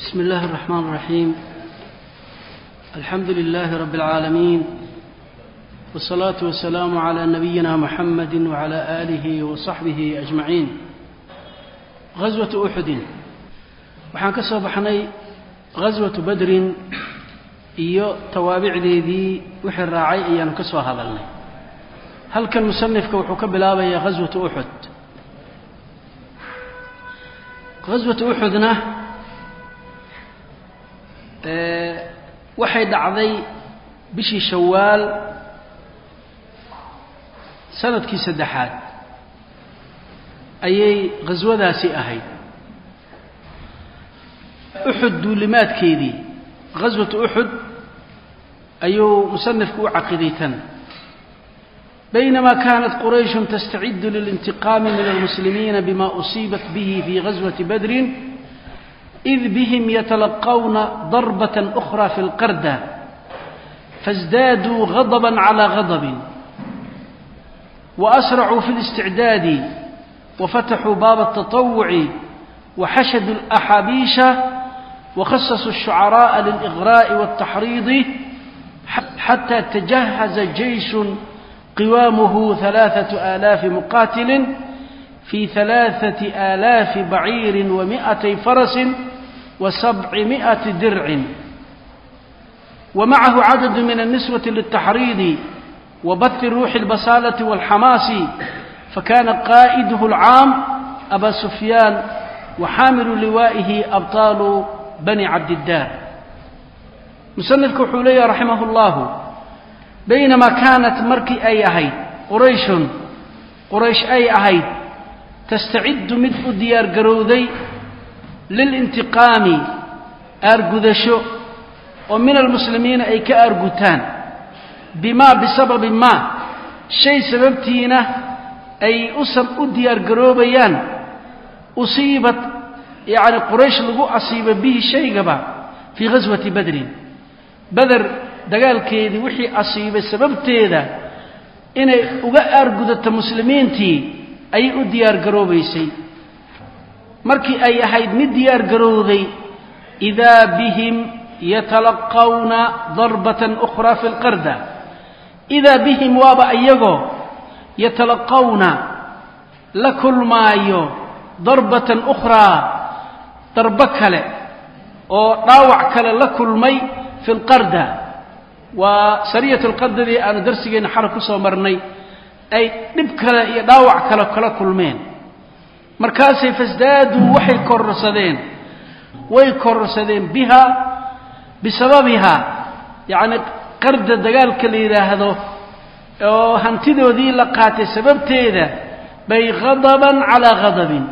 بسم الله الرحمن الرحيم الحمد لله رب العالمين والصلاة والسلام على نبينا محمد وعلى آله وصحبه أجمعين غزوة أحد waxaan ka soo baxnay ghaswatu badrin iyo tawaabicdeedii wixii raacay ayaanu ka soo hadalnay halkan musanifka wuxuu ka bilaabayaa ghaswatu uxud ghaswatu uxudna waxay dhacday bishii shawaal sannadkii saddexaad. Ayay ghaswadaasi ahayd. Uxud duulimaadkeedii ghaswatu uxud ayuu musanifku u caqiday tan. Baynamaa kaanat qurayshun tastacidu lilintiqaami min almuslimiina bima usiibat bihi fii ghaswati badrin إذ بهم يتلقون ضربة أخرى في القردة فازدادوا غضبا على غضب وأسرعوا في الاستعداد وفتحوا باب التطوع وحشدوا الأحابيش وخصصوا الشعراء للإغراء والتحريض حتى تجهز جيش قوامه ثلاثة آلاف مقاتل في ثلاثة آلاف بعير ومائتي فرس وسبعمائة درع ومعه عدد من النسوة للتحريض وبث الروح البصالة والحماس فكان قائده العام أبا سفيان وحامل لوائه أبطال بني عبد الدار مصنف كحولية رحمه الله بينما كانت مركي أي أهيد قريش قريش أي أهيد tastaciddu mid u diyaargarowday lilintiqaami aargudasho oo min almuslimiina ay ka aargutaan bimaa bisababi maa shay sababtiina ay usab u diyaargaroobayaan usiibad yacni quraysh lagu asiiba bihi shaygaba fii ghaswati badrin bader dagaalkeedii wixii asiibay sababteeda inay uga aargudato muslimiintii ayay u diyaar garoobaysay. Markii ay ahayd mid diyaar garowday idaa bihim yatalaqawna darbatan ukhraa fi lqarda idaa bihim waaba iyagoo yatalaqawna la kulmaayo darbatan ukhraa darbo kale oo dhaawac kale la kulmay fi lqarda waa sariyat lqadadii aanu darsigeenna xala ku soo marnay ay dhib kale iyo dhaawac kale kala kulmeen. Markaasay fasdaaduu waxay kororsadeen way kororsadeen biha bisababiha yacni qarda dagaalka la yidhaahdo oo hantidoodii la qaatay sababteeda bay ghadaban calaa ghadabin.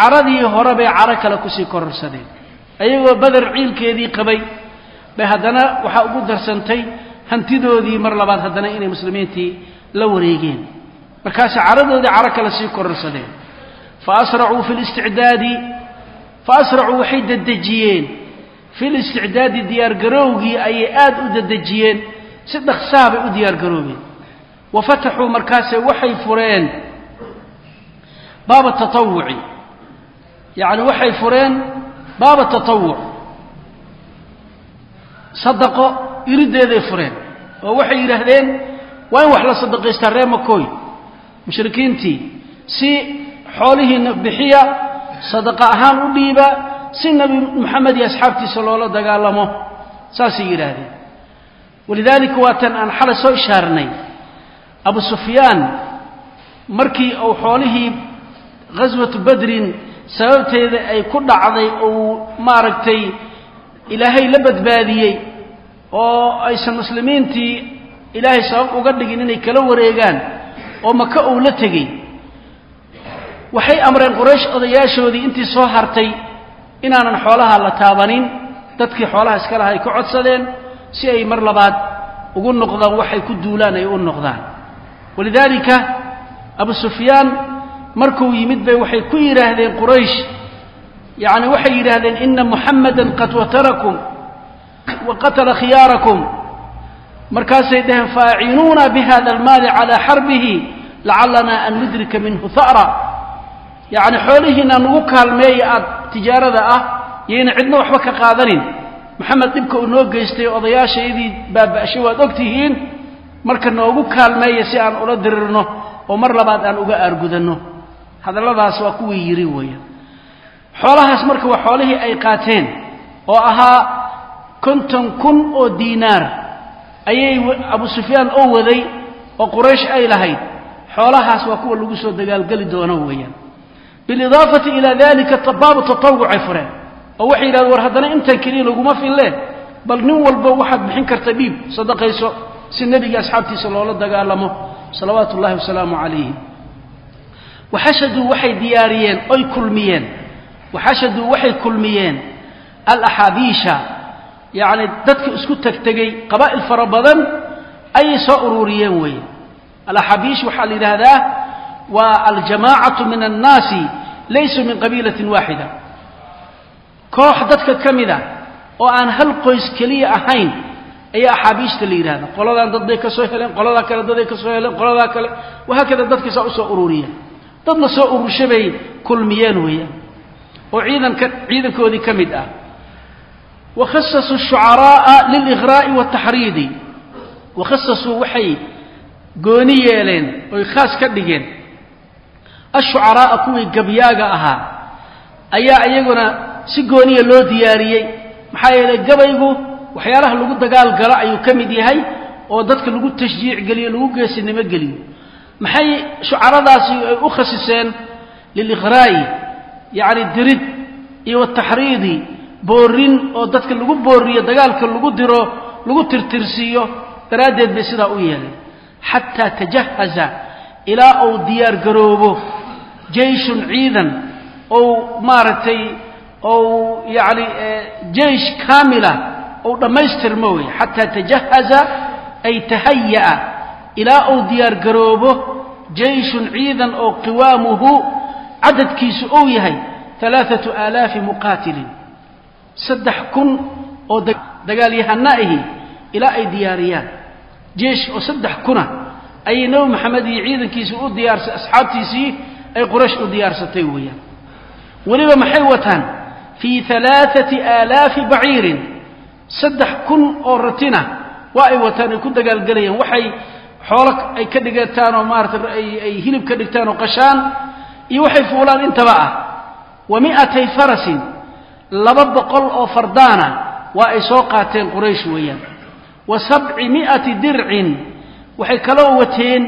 Caradii hore bay caro kale ku sii kororsadeen ayagoo badar ciilkeedii qabay bay haddana waxaa ugu darsantay hantidoodii mar labaad haddana inay muslimiintii la wareegeen. Markaasay caradoodii caro kale sii kororsadeen fa asracuu fi listicdaadi fa asracuu waxay dedejiyeen. Fi listicdaadi diyaargarowgii ayay aada u dedejiyeen. Si dhaqsaha bay u diyaargaroobeen. Wa fataxuu markaase waxay fureen baaba tatawuci. Yacni waxay fureen baaba tatawuc. Sadaqo irideeday fureen. Oo waxay yidhaahdeen waa in wax la sadaqaystaa ree makooy mushrikiintii si xoolihiina bixiya sadaqa ahaan u dhiiba si nebi moxamed iyo asxaabtiisa loola dagaalamo. Saasay yidhaahdeen. Walidaalika waatan aan xalay soo ishaarnay. Abu sufyaan markii uu xoolihii ghaswatu badrin sababteeda ay ku dhacday uu maaragtay ilaahay la badbaadiyey oo aysan muslimiintii ilaahay sabab uga dhigin inay kala wareegaan oo maka uu la tegey. Waxay amreen quraysh odayaashoodii intii soo hartay inaanan xoolaha la taabanin dadkii xoolaha iska laha ay ka codsadeen si ay mar labaad ugu noqdaan waxay ku duulaan ay u noqdaan. Walidaalika abu sufyaan markuu yimid bay waxay ku yidhaahdeen quraysh yacni waxay yidhaahdeen ina muxamada qad watarakum wa qatala khiyaarakum markaasay dhaheen faacinuuna bihada almaali calaa xarbihi lacalana an nudrika minhu ha'ra yacni xoolihiina nagu kaalmeeya aad tijaarada ah yayna cidna waxba ka qaadanin. Maxamed dhibka uu noo geystay odayaashayadii baaba'shay waad og tihiin marka noogu kaalmeeya si aan ula dirirno oo mar labaad aan uga aargudanno. Hadalladaas waa kuwii yidhi weeyaan xoolahaas marka waa xoolihii ay qaateen oo ahaa konton kun oo diinaar ayay abu sufyaan oo waday oo quraysh ay lahayd. Xoolahaas waa kuwa lagu soo dagaalgeli doono weeyaan. Bilidaafati ilaa dalika baabu tatawucay fureen. Oo waxay yidhahdeen war haddana intan keliya laguma fille bal nin walba waxaad bixin karta dhiib sadaqayso si nebiga asxaabtiisa loola dagaalamo. Salawaatu ullahi wasalaamu calayhi waxashaduu waxay diyaariyeen oy kulmiyeen. Waxashaduu waxay kulmiyeen alaxaabiisha yacni dadka isku tegtegay qabaa'il fara badan ayay soo ururiyeen weeye alaxaabiish waxaa la yidhaahdaa waa aljamaacatu min annaasi laysuu min qabiilatin waaxida koox dadka ka mid a oo aan hal qoys keliya ahayn ayaa axaabiishta la yidhahda qoladan dad bay ka soo heleen qoladaa kale daday ka soo heleen qoladaa kale. Wahaakada dadkiisaa u soo ururiyeen dad la soo urursha bay kulmiyeen weeyaan oo ciidanka ciidankoodii ka mid ah wakhasasuu shucaraa'a liligraa'i wataxriidi wakhasasuu waxay gooni yeeleen oy khaas ka dhigeen ashucaraa'a kuwii gabyaaga ahaa ayaa iyaguna si gooniya loo diyaariyey maxaa yeelay gabaygu waxyaalaha lagu dagaal galo ayuu ka mid yahay oo dadka lagu tashjiic geliyo lagu geesinimo geliyo maxay shucaradaasi ay u khasiseen liliqraa'i yacni dirid iyo wataxriidi boorin oo dadka lagu booriyo dagaalka lagu diro lagu tirtirsiiyo daraaddeed bay sidaa u yeeleen. Xataa tajahaza ilaa uu diyaar garoobo jeyshun ciidan ou maaragtay ou yacni jeish kaamila ou dhammaystirmo wey xataa tajahaza ay tahaya'a ilaa uu diyaar garoobo jeyshun ciidan oo qiwaamuhu cadadkiisu ou yahay alaaatu aalaafi muqaatilin saddex kun oo dagaalyahana ahi ilaa ay diyaariyaan. Jeesh oo saddex kuna ayay nebi maxamed iyo ciidankiisii u diyaarsay asxaabtiisii ay quraysh u diyaarsatay weeyaan. Weliba maxay wataan? Fii alaaati aalaafi baciirin. Saddex kun oo ratina waa ay wataan ay ku dagaalgelayaan waxay xoolo ay ka dhigataan oo maarata ay hilib ka dhigtaan oo qashaan iyo waxay fuulaan intaba ah. Wa mi'atay farasin laba boqol oo fardaana waa ay soo qaateen quraysh weeyaan. Wa sabci mi'ati dircin waxay kaloo wateen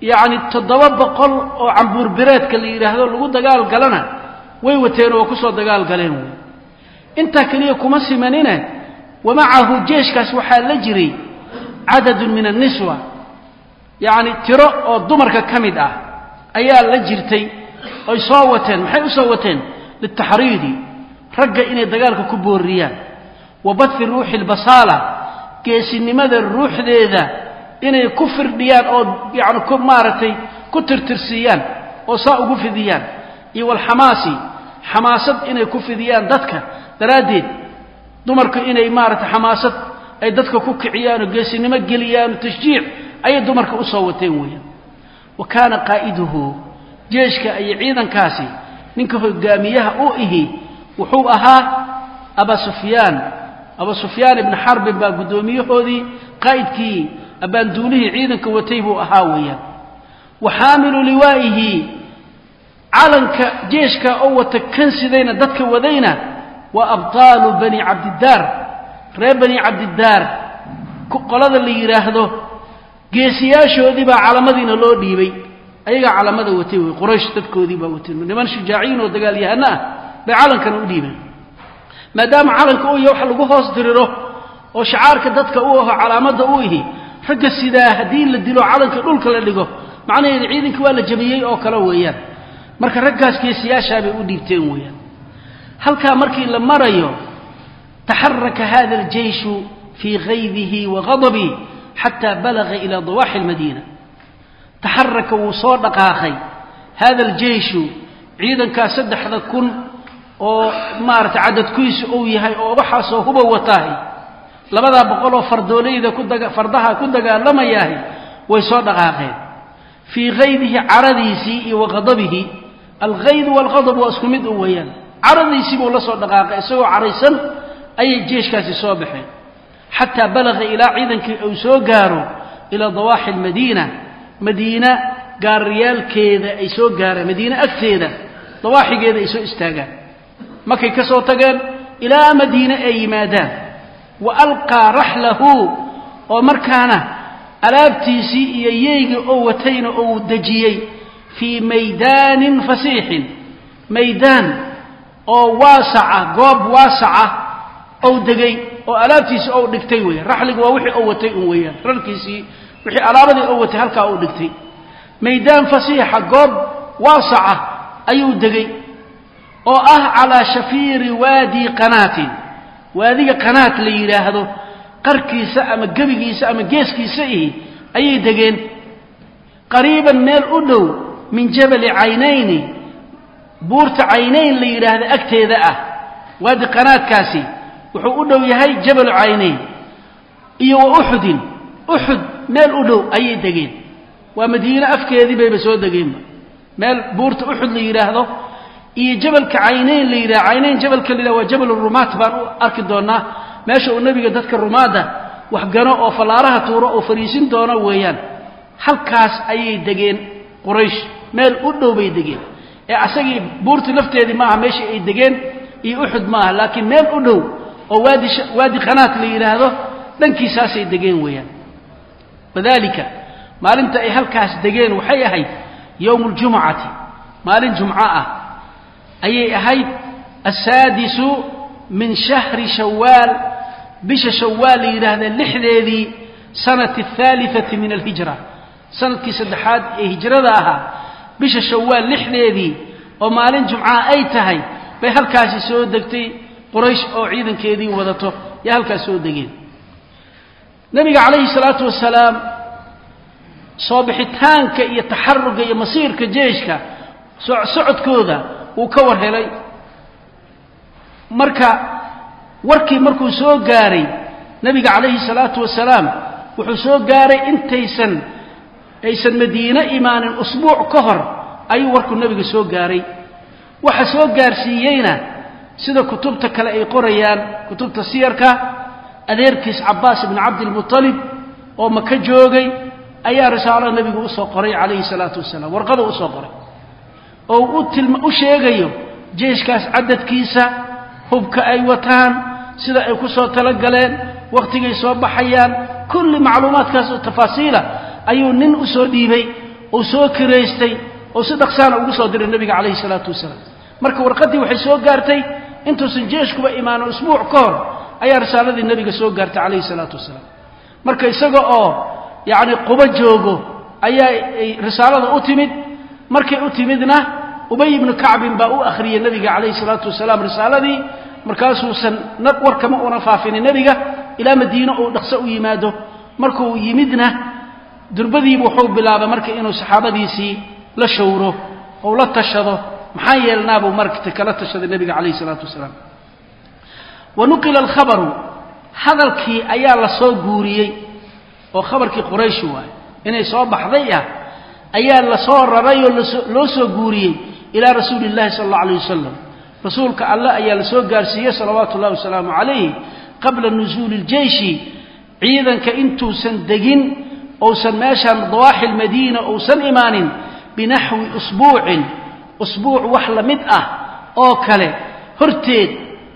yacni toddoba boqol oo cambuurbireedka la yidhaahdo lagu dagaal galana way wateen oo waa ku soo dagaal galeen wey intaa keliya kuma simanine wamacahu jeeshkaas waxaa la jiray cadadun min anniswa yacni tiro oo dumarka ka mid ah ayaa la jirtay oy soo wateen maxay u soo wateen? Liltaxriidi ragga inay dagaalka ku booriyaan. Wa badfi ruuxi albasaala geesinimada ruuxdeeda inay ku firdhiyaan oo yacni ku maaragtay ku tirtirsiiyaan oo saa ugu fidiyaan. Iyo walxamaasi xamaasad inay ku fidiyaan dadka. Daraaddeed dumarku inay maaragtay xamaasad ay dadka ku kiciyaan oo geesinimo geliyaan oo tashjiic ayay dumarka u soo wateen weeyaan. Wa kaana qaa'iduhu jeeshka iyo ciidankaasi ninka hogaamiyaha u ihi wuxuu ahaa aba sufyaan. Aba sufyaan ibni xarbin baa guddoomiyahoodii qaa'idkii abbaanduulihii ciidanka watay buu ahaa weeyaan. Wa xaamilu liwaa'ihi calanka jeeshka oo wata kan sidayna dadka wadayna waa abtaalu bani cabdidaar. Reer bani cabdidaar qolada la yidhaahdo geesiyaashoodii baa calamadiina loo dhiibay. Ayagaa calamada watay wey quraysh dadkoodii baa watay. Niman shujaaciin oo dagaalyahano ah bay calankana u dhiibeen. Maadaama calanka uu yahay wax lagu hoos diriro oo shacaarka dadka u aho calaamadda u ihi ragga sidaa haddii la dilo calanka dhulka la dhigo macnaheedu ciidankii waa la jabiyey oo kale weeyaan. Marka raggaas geesiyaashaa bay u dhiibteen weeyaan. Halkaa markii la marayo taxaraka hada aljeyshu fii kaydihi wa gadabihi xataa balaga ilaa dawaaxi almadiina. Taxaraka wuu soo dhaqaaqay. Hada aljeyshu ciidankaa saddexda kun oo maaragtay cadadkiisu uu yahay oo waxaasoo huba wataahay labadaa boqol oo fardoolayda fardaha ku dagaalamayahay way soo dhaqaaqeen. Fii kaydihi caradiisii iyo wa qadabihi alkayd waalqadab waa isku mid u weeyaan. Caradiisii buu la soo dhaqaaqay isagoo caraysan ayay jeeshkaasi soo baxeen. Xataa balaga ilaa ciidankii uu soo gaaro ilaa dawaaxi almadiina madiina gaariyaalkeeda ay soo gaaraan madiine agteeda dawaaxigeeda ay soo istaagaan markay ka soo tageen ilaa madiine ay yimaadaan. Wa alqaa raxlahu oo markaana alaabtiisii iyo yeygii oo watayna ou dejiyey fii maydaanin fasiixin. Maydaan oo waasaca goob waasaca ou degay oo alaabtiisii ou dhigtay weya raxligu waa wixii ou watay un weeyaan. Rarkiisii wixii alaabadii ou watay halkaa ou dhigtay. Maydaan fasiixa goob waasaca ayuu degay oo ah calaa shafiiri waadi qanaatin. Waadiga qanaat la yidhaahdo qarkiisa ama gebigiisa ama geeskiisa ihi ayay degeen. Qariiban meel u dhow min jabali caynayni buurta caynayn la yidhaahdo agteeda ah. Waadi qanaadkaasi wuxuu u dhow yahay jabalu caynayn. Iyo wa uxudin uxud meel u dhow ayay degeen. Waa madiine afkeedii bayba soo degeenba meel buurta uxud la yidhaahdo iyo jabalka caynayn la yidhahdo caynayn jabalka la yidhahdo waa jabal rumaat baan u arki doonaa. Meesha uu nebiga dadka rumaadda wax gano oo fallaaraha tuuro oo fariisin doono weeyaan. Halkaas ayay degeen quraysh. Meel u dhow bay degeen. Ee asagii buurtii lafteedii maaha meeshii ay degeen iyo uxud maaha laakiin meel u dhow oo waadi waadi qanaat la yidhaahdo dhankiisaasay degeen weeyaan. Wadalika maalinta ay halkaas degeen waxay ahayd yowmu ljumucati maalin jumco ah ayay ahayd asaadisu min shahri shawaal bisha shawaal la yidhaahda lixdeedii sanati ahaaliati min alhijra. Sanadkii saddexaad ee hijrada ahaa bisha shawaal lixdeedii oo maalin jumcaha ay tahay bay halkaasi soo degtay quraysh oo ciidankeedii wadato. Yo halkaas soo degeen. Nabiga calayhi salaatu wasalaam soo bixitaanka iyo taxaruga iyo masiirka jeeshka socodkooda wuu ka war helay. Marka warkii markuu soo gaaray nebiga calayhi salaatu wasalaam wuxuu soo gaaray intaysan aysan madiine imaanin usbuuc ka hor ayuu warkuu nebiga soo gaaray. Waxa soo gaarsiiyeyna sida kutubta kale ay qorayaan kutubta siyarka adeerkiis cabbaas ibni cabdilmutalib oo maka joogay ayaa risaalo nebigu u soo qoray calayhi salaatu wasalaam warqada u soo qoray oo u sheegayo jeeshkaas cadadkiisa hubka ay wataan sida ay ku soo talagaleen wakhtigay soo baxayaan kulli macluumaadkaas oo tafaasiila ayuu nin u soo dhiibay uu soo kiraystay oo si dhaqsaana ugu soo diray nebiga calayhi salaatu wasalaam. Marka warqaddii waxay soo gaartay intuusan jeeshkuba imaanin usbuuc ka hor ayaa risaaladii nebiga soo gaartay calayhi salaatu wasalaam. Marka isaga oo yacni qubo joogo ayaa risaalada u timid markay u timidna ubay ibnu kacbin baa u akhriyey nebiga calayhi salaatu wasalaam risaaladii. Markaasuusan warkama una faafinin nebiga ilaa madiine uu dhaqso u yimaado. Markuu yimidna durbadiibu wuxuu bilaabay marka inuu saxaabadiisii la shawro ou la tashado. Maxaa yeelnaabuu markta kala tashaday nebiga calayhi salaatu wasalaam. Wa nuqila alkhabaru hadalkii ayaa la soo guuriyey oo khabarkii quraysh waaye inay soo baxday ah ayaa la soo raray oo loo soo guuriyey ilaa rasuuli illahi sala allau alayh wasalam rasuulka alle ayaa la soo gaarsiiyey salawaatu ullahi wasalaamu calayh qabla nusuuli iljeyshi ciidanka intuusan degin ousan meeshaan dawaaxi lmadiina ousan imaanin binaxwi usbuucin usbuuc wax la mid ah oo kale. Horteed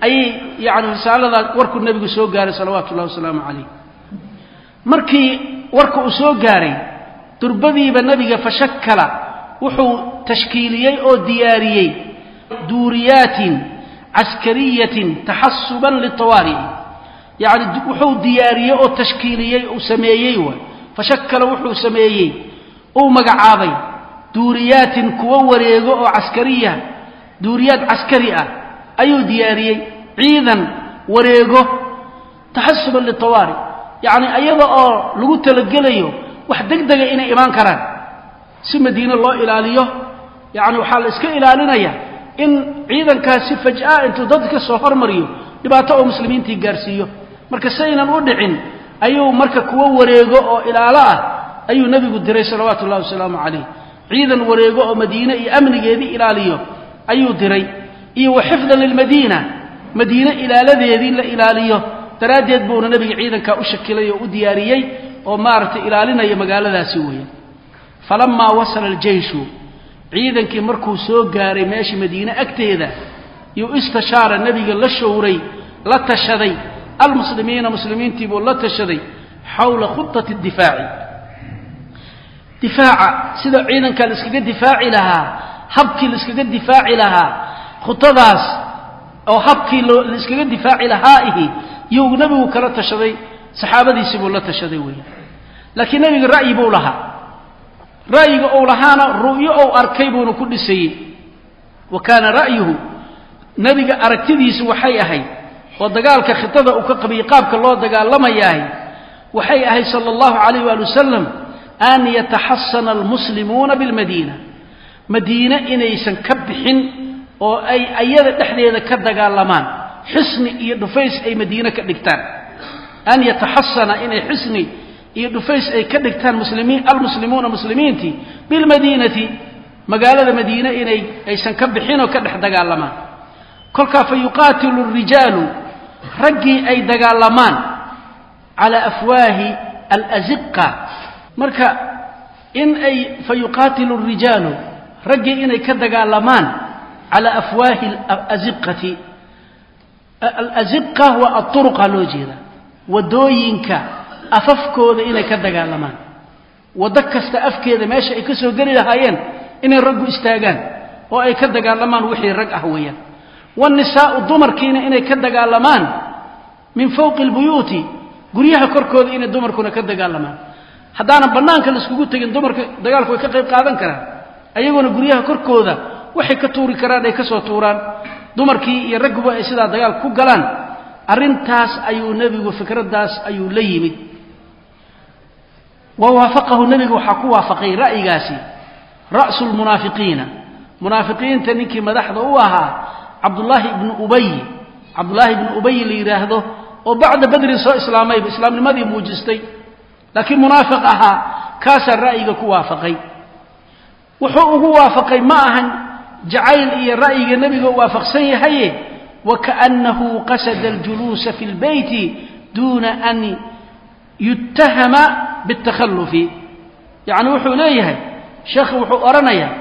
ayay yacni risaalada warkuu nebigu soo gaaray salawaatu ullahi wasalaamu calayh markii warka uu soo gaaray durbadiiba nebiga fashakala wuxuu tashkiiliyey oo diyaariyey duuriyaatin caskariyatin taxasuban litawaari'i yacni wuxuu diyaariyey oo tashkiiliyey uu sameeyey waay fashakala wuxuu sameeyey uu magacaabay duuriyaatin kuwo wareego oo caskariya duuriyaad caskari ah ayuu diyaariyey ciidan wareego taxasuban litawaari yacni ayada oo lagu talagelayo wax deg dega inay imaan karaan. Si madiine loo ilaaliyo yacni waxaa la iska ilaalinaya in ciidankaas si faj'a intuu dadka soo hormariyo dhibaato oo muslimiintii gaarsiiyo. Marka saynan u dhicin ayuu marka kuwo wareego oo ilaalo ah ayuu nebigu diray salawaatu ullahi wasalaamu calayh. Ciidan wareego oo madiine iyo amnigeedii ilaaliyo ayuu diray. Iyo wa xifdan lilmadiina madiine ilaaladeedii la ilaaliyo. Daraaddeed buuna nebiga ciidankaa u shakilay oo u diyaariyey oo maaragtay ilaalinaya magaaladaasi weeye falamaa wasala aljeyshu ciidankii markuu soo gaaray meeshii madiine agteeda yuu istashaara nebiga la showray la tashaday almuslimiina muslimiintii buu la tashaday xawla khudati difaaci. Difaaca sida ciidanka la iskaga difaaci lahaa habkii la iskaga difaaci lahaa khudadaas oo habkii la iskaga difaaci lahaa ihi yuu nebigu kala tashaday saxaabadiisii buu la tashaday weeye laakiin nebiga ra'yi buu lahaa. Ra'yiga uu lahaana ru'yo ou arkay buuna ku dhisayey. Wa kaana ra'yuhu nebiga aragtidiisu waxay ahayd oo dagaalka khidada uu ka qabiyey qaabka loo dagaalamayahay waxay ahayd sala allahu calayh waali wasalam an yataxasana almuslimuuna bilmadiina. Madiine inaysan ka bixin oo ay ayada dhexdeeda ka dagaalamaan. Xisni iyo dhufays ay madiine ka dhigtaan an yataxasana inay xisni iyo dhufays ay ka dhigtaan muslimiin almuslimuuna muslimiintii bilmadiinati magaalada madiine inay aysan ka bixin oo ka dhex dagaalamaan kolkaa fa yuqaatilu اrijaalu raggii ay dagaalamaan cala afwaahi alaziqa marka in ay fa yuqaatilu اrijaalu raggii inay ka dagaalamaan cala afwaahi alaziqati alaziqa waa aطuruqa loo jeeda waddooyinka afafkooda inay ka dagaalamaan. Waddo kasta afkeeda meesha ay ka soo geli lahaayeen inay raggu istaagaan oo ay ka dagaalamaan wixii rag ah weeyaan. Waannisaa'u dumarkiina inay ka dagaalamaan min fawqi albuyuuti guryaha korkooda inay dumarkuna ka dagaalamaan. Haddaanan bannaanka laiskugu tegin dumarka dagaalku way ka qayb qaadan karaan. Ayaguna guryaha korkooda waxay ka tuuri karaan ay ka soo tuuraan. Dumarkii iyo ragguba ay sidaa dagaal ku galaan arrintaas ayuu nebigu fikraddaas ayuu la yimid. Wa waafaqahu nebigu waxaa ku waafaqay ra'yigaasi ra'su lmunaafiqiina munaafiqiinta ninkii madaxda u ahaa cabdullaahi ibnu ubay. Cabdullaahi ibnu ubay la yidhaahdo oo bacda badrin soo islaamayba islaamnimadii muujistay. Laakiin munaafiq ahaa kaasaa ra'yiga ku waafaqay. Wuxuu ugu waafaqay ma ahan jacayl iyo ra'yiga nebiga waafaqsan yahaye wakaأnahu qasada اljuluusa fi اlbeyti duuna an yutahama bاtakhalufi yacni wuxuu leeyahay sheekhu wuxuu odhanayaa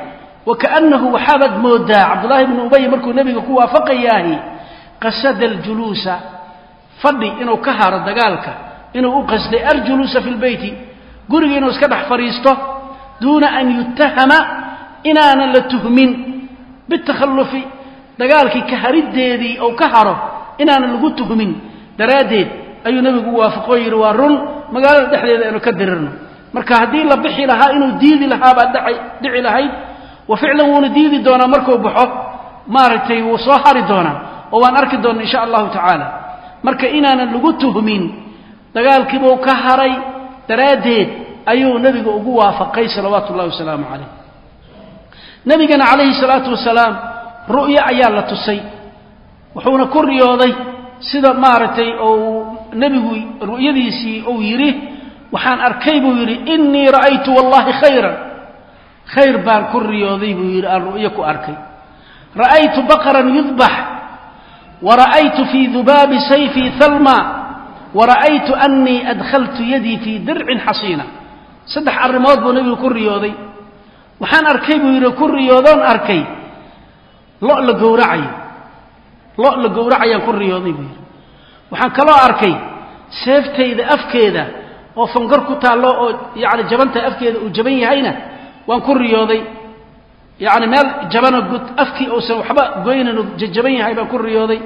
wakaأnahu waxaabaad moodaa cabdullahi bnu ubay markuu nebiga ku waafaqayaahi qasada اljuluusa fadhi inuu ka haro dagaalka inuu u qasday aljuluusa fi lbeyti guriga inuu iska dhex fadhiisto duuna an yutahama inaanan la tuhmin bitakhallufi dagaalkii ka hariddeedii ou ka haro inaanan lagu tuhmin daraaddeed ayuu nebigu waafaqoo yidhi waa run magaalada dhexdeeda aynu ka dirirno. Marka haddii la bixi lahaa inuu diidi lahaabaa dhici lahayd. Wa ficlan wuuna diidi doonaa markuu baxo maaragtay wuu soo hari doonaa oo waan arki doonna insha allahu tacaala. Marka inaanan lagu tuhmin dagaalkiibuu ka haray. Daraaddeed ayuu nebiga ugu waafaqay salawaatu ullahi wasalaamu calayh nebigana calayhi salaatu wasalaam ru'yo ayaa la tusay. Wuxuuna ku riyooday sida maaragtay ou nebigu ru'yadiisii uu yidhi waxaan arkay buu yidhi innii ra'aytu wallahi khayran. Khayr baan ku riyooday buu yidhi aan ru'yo ku arkay. Ra'aytu baqran yudbax wa ra'aytu fii dubaabi sayfii halma wa ra'aytu annii adkhaltu yadii fii dircin xasiina. Saddex arrimood buu nebigu ku riyooday. Waxaan arkay buu yidhi ku riyoodoon arkay lo' la gowracayo lo' la gowracayaan ku riyooday buu yidhi. Waxaan kaloo arkay seeftayda afkeeda oo fangor ku taallo oo yacni jabanta afkeeda uu jaban yahayna waan ku riyooday. Yacni meel jabana gud afkii uusan waxba goynan uu jajaban yahay baan ku riyooday.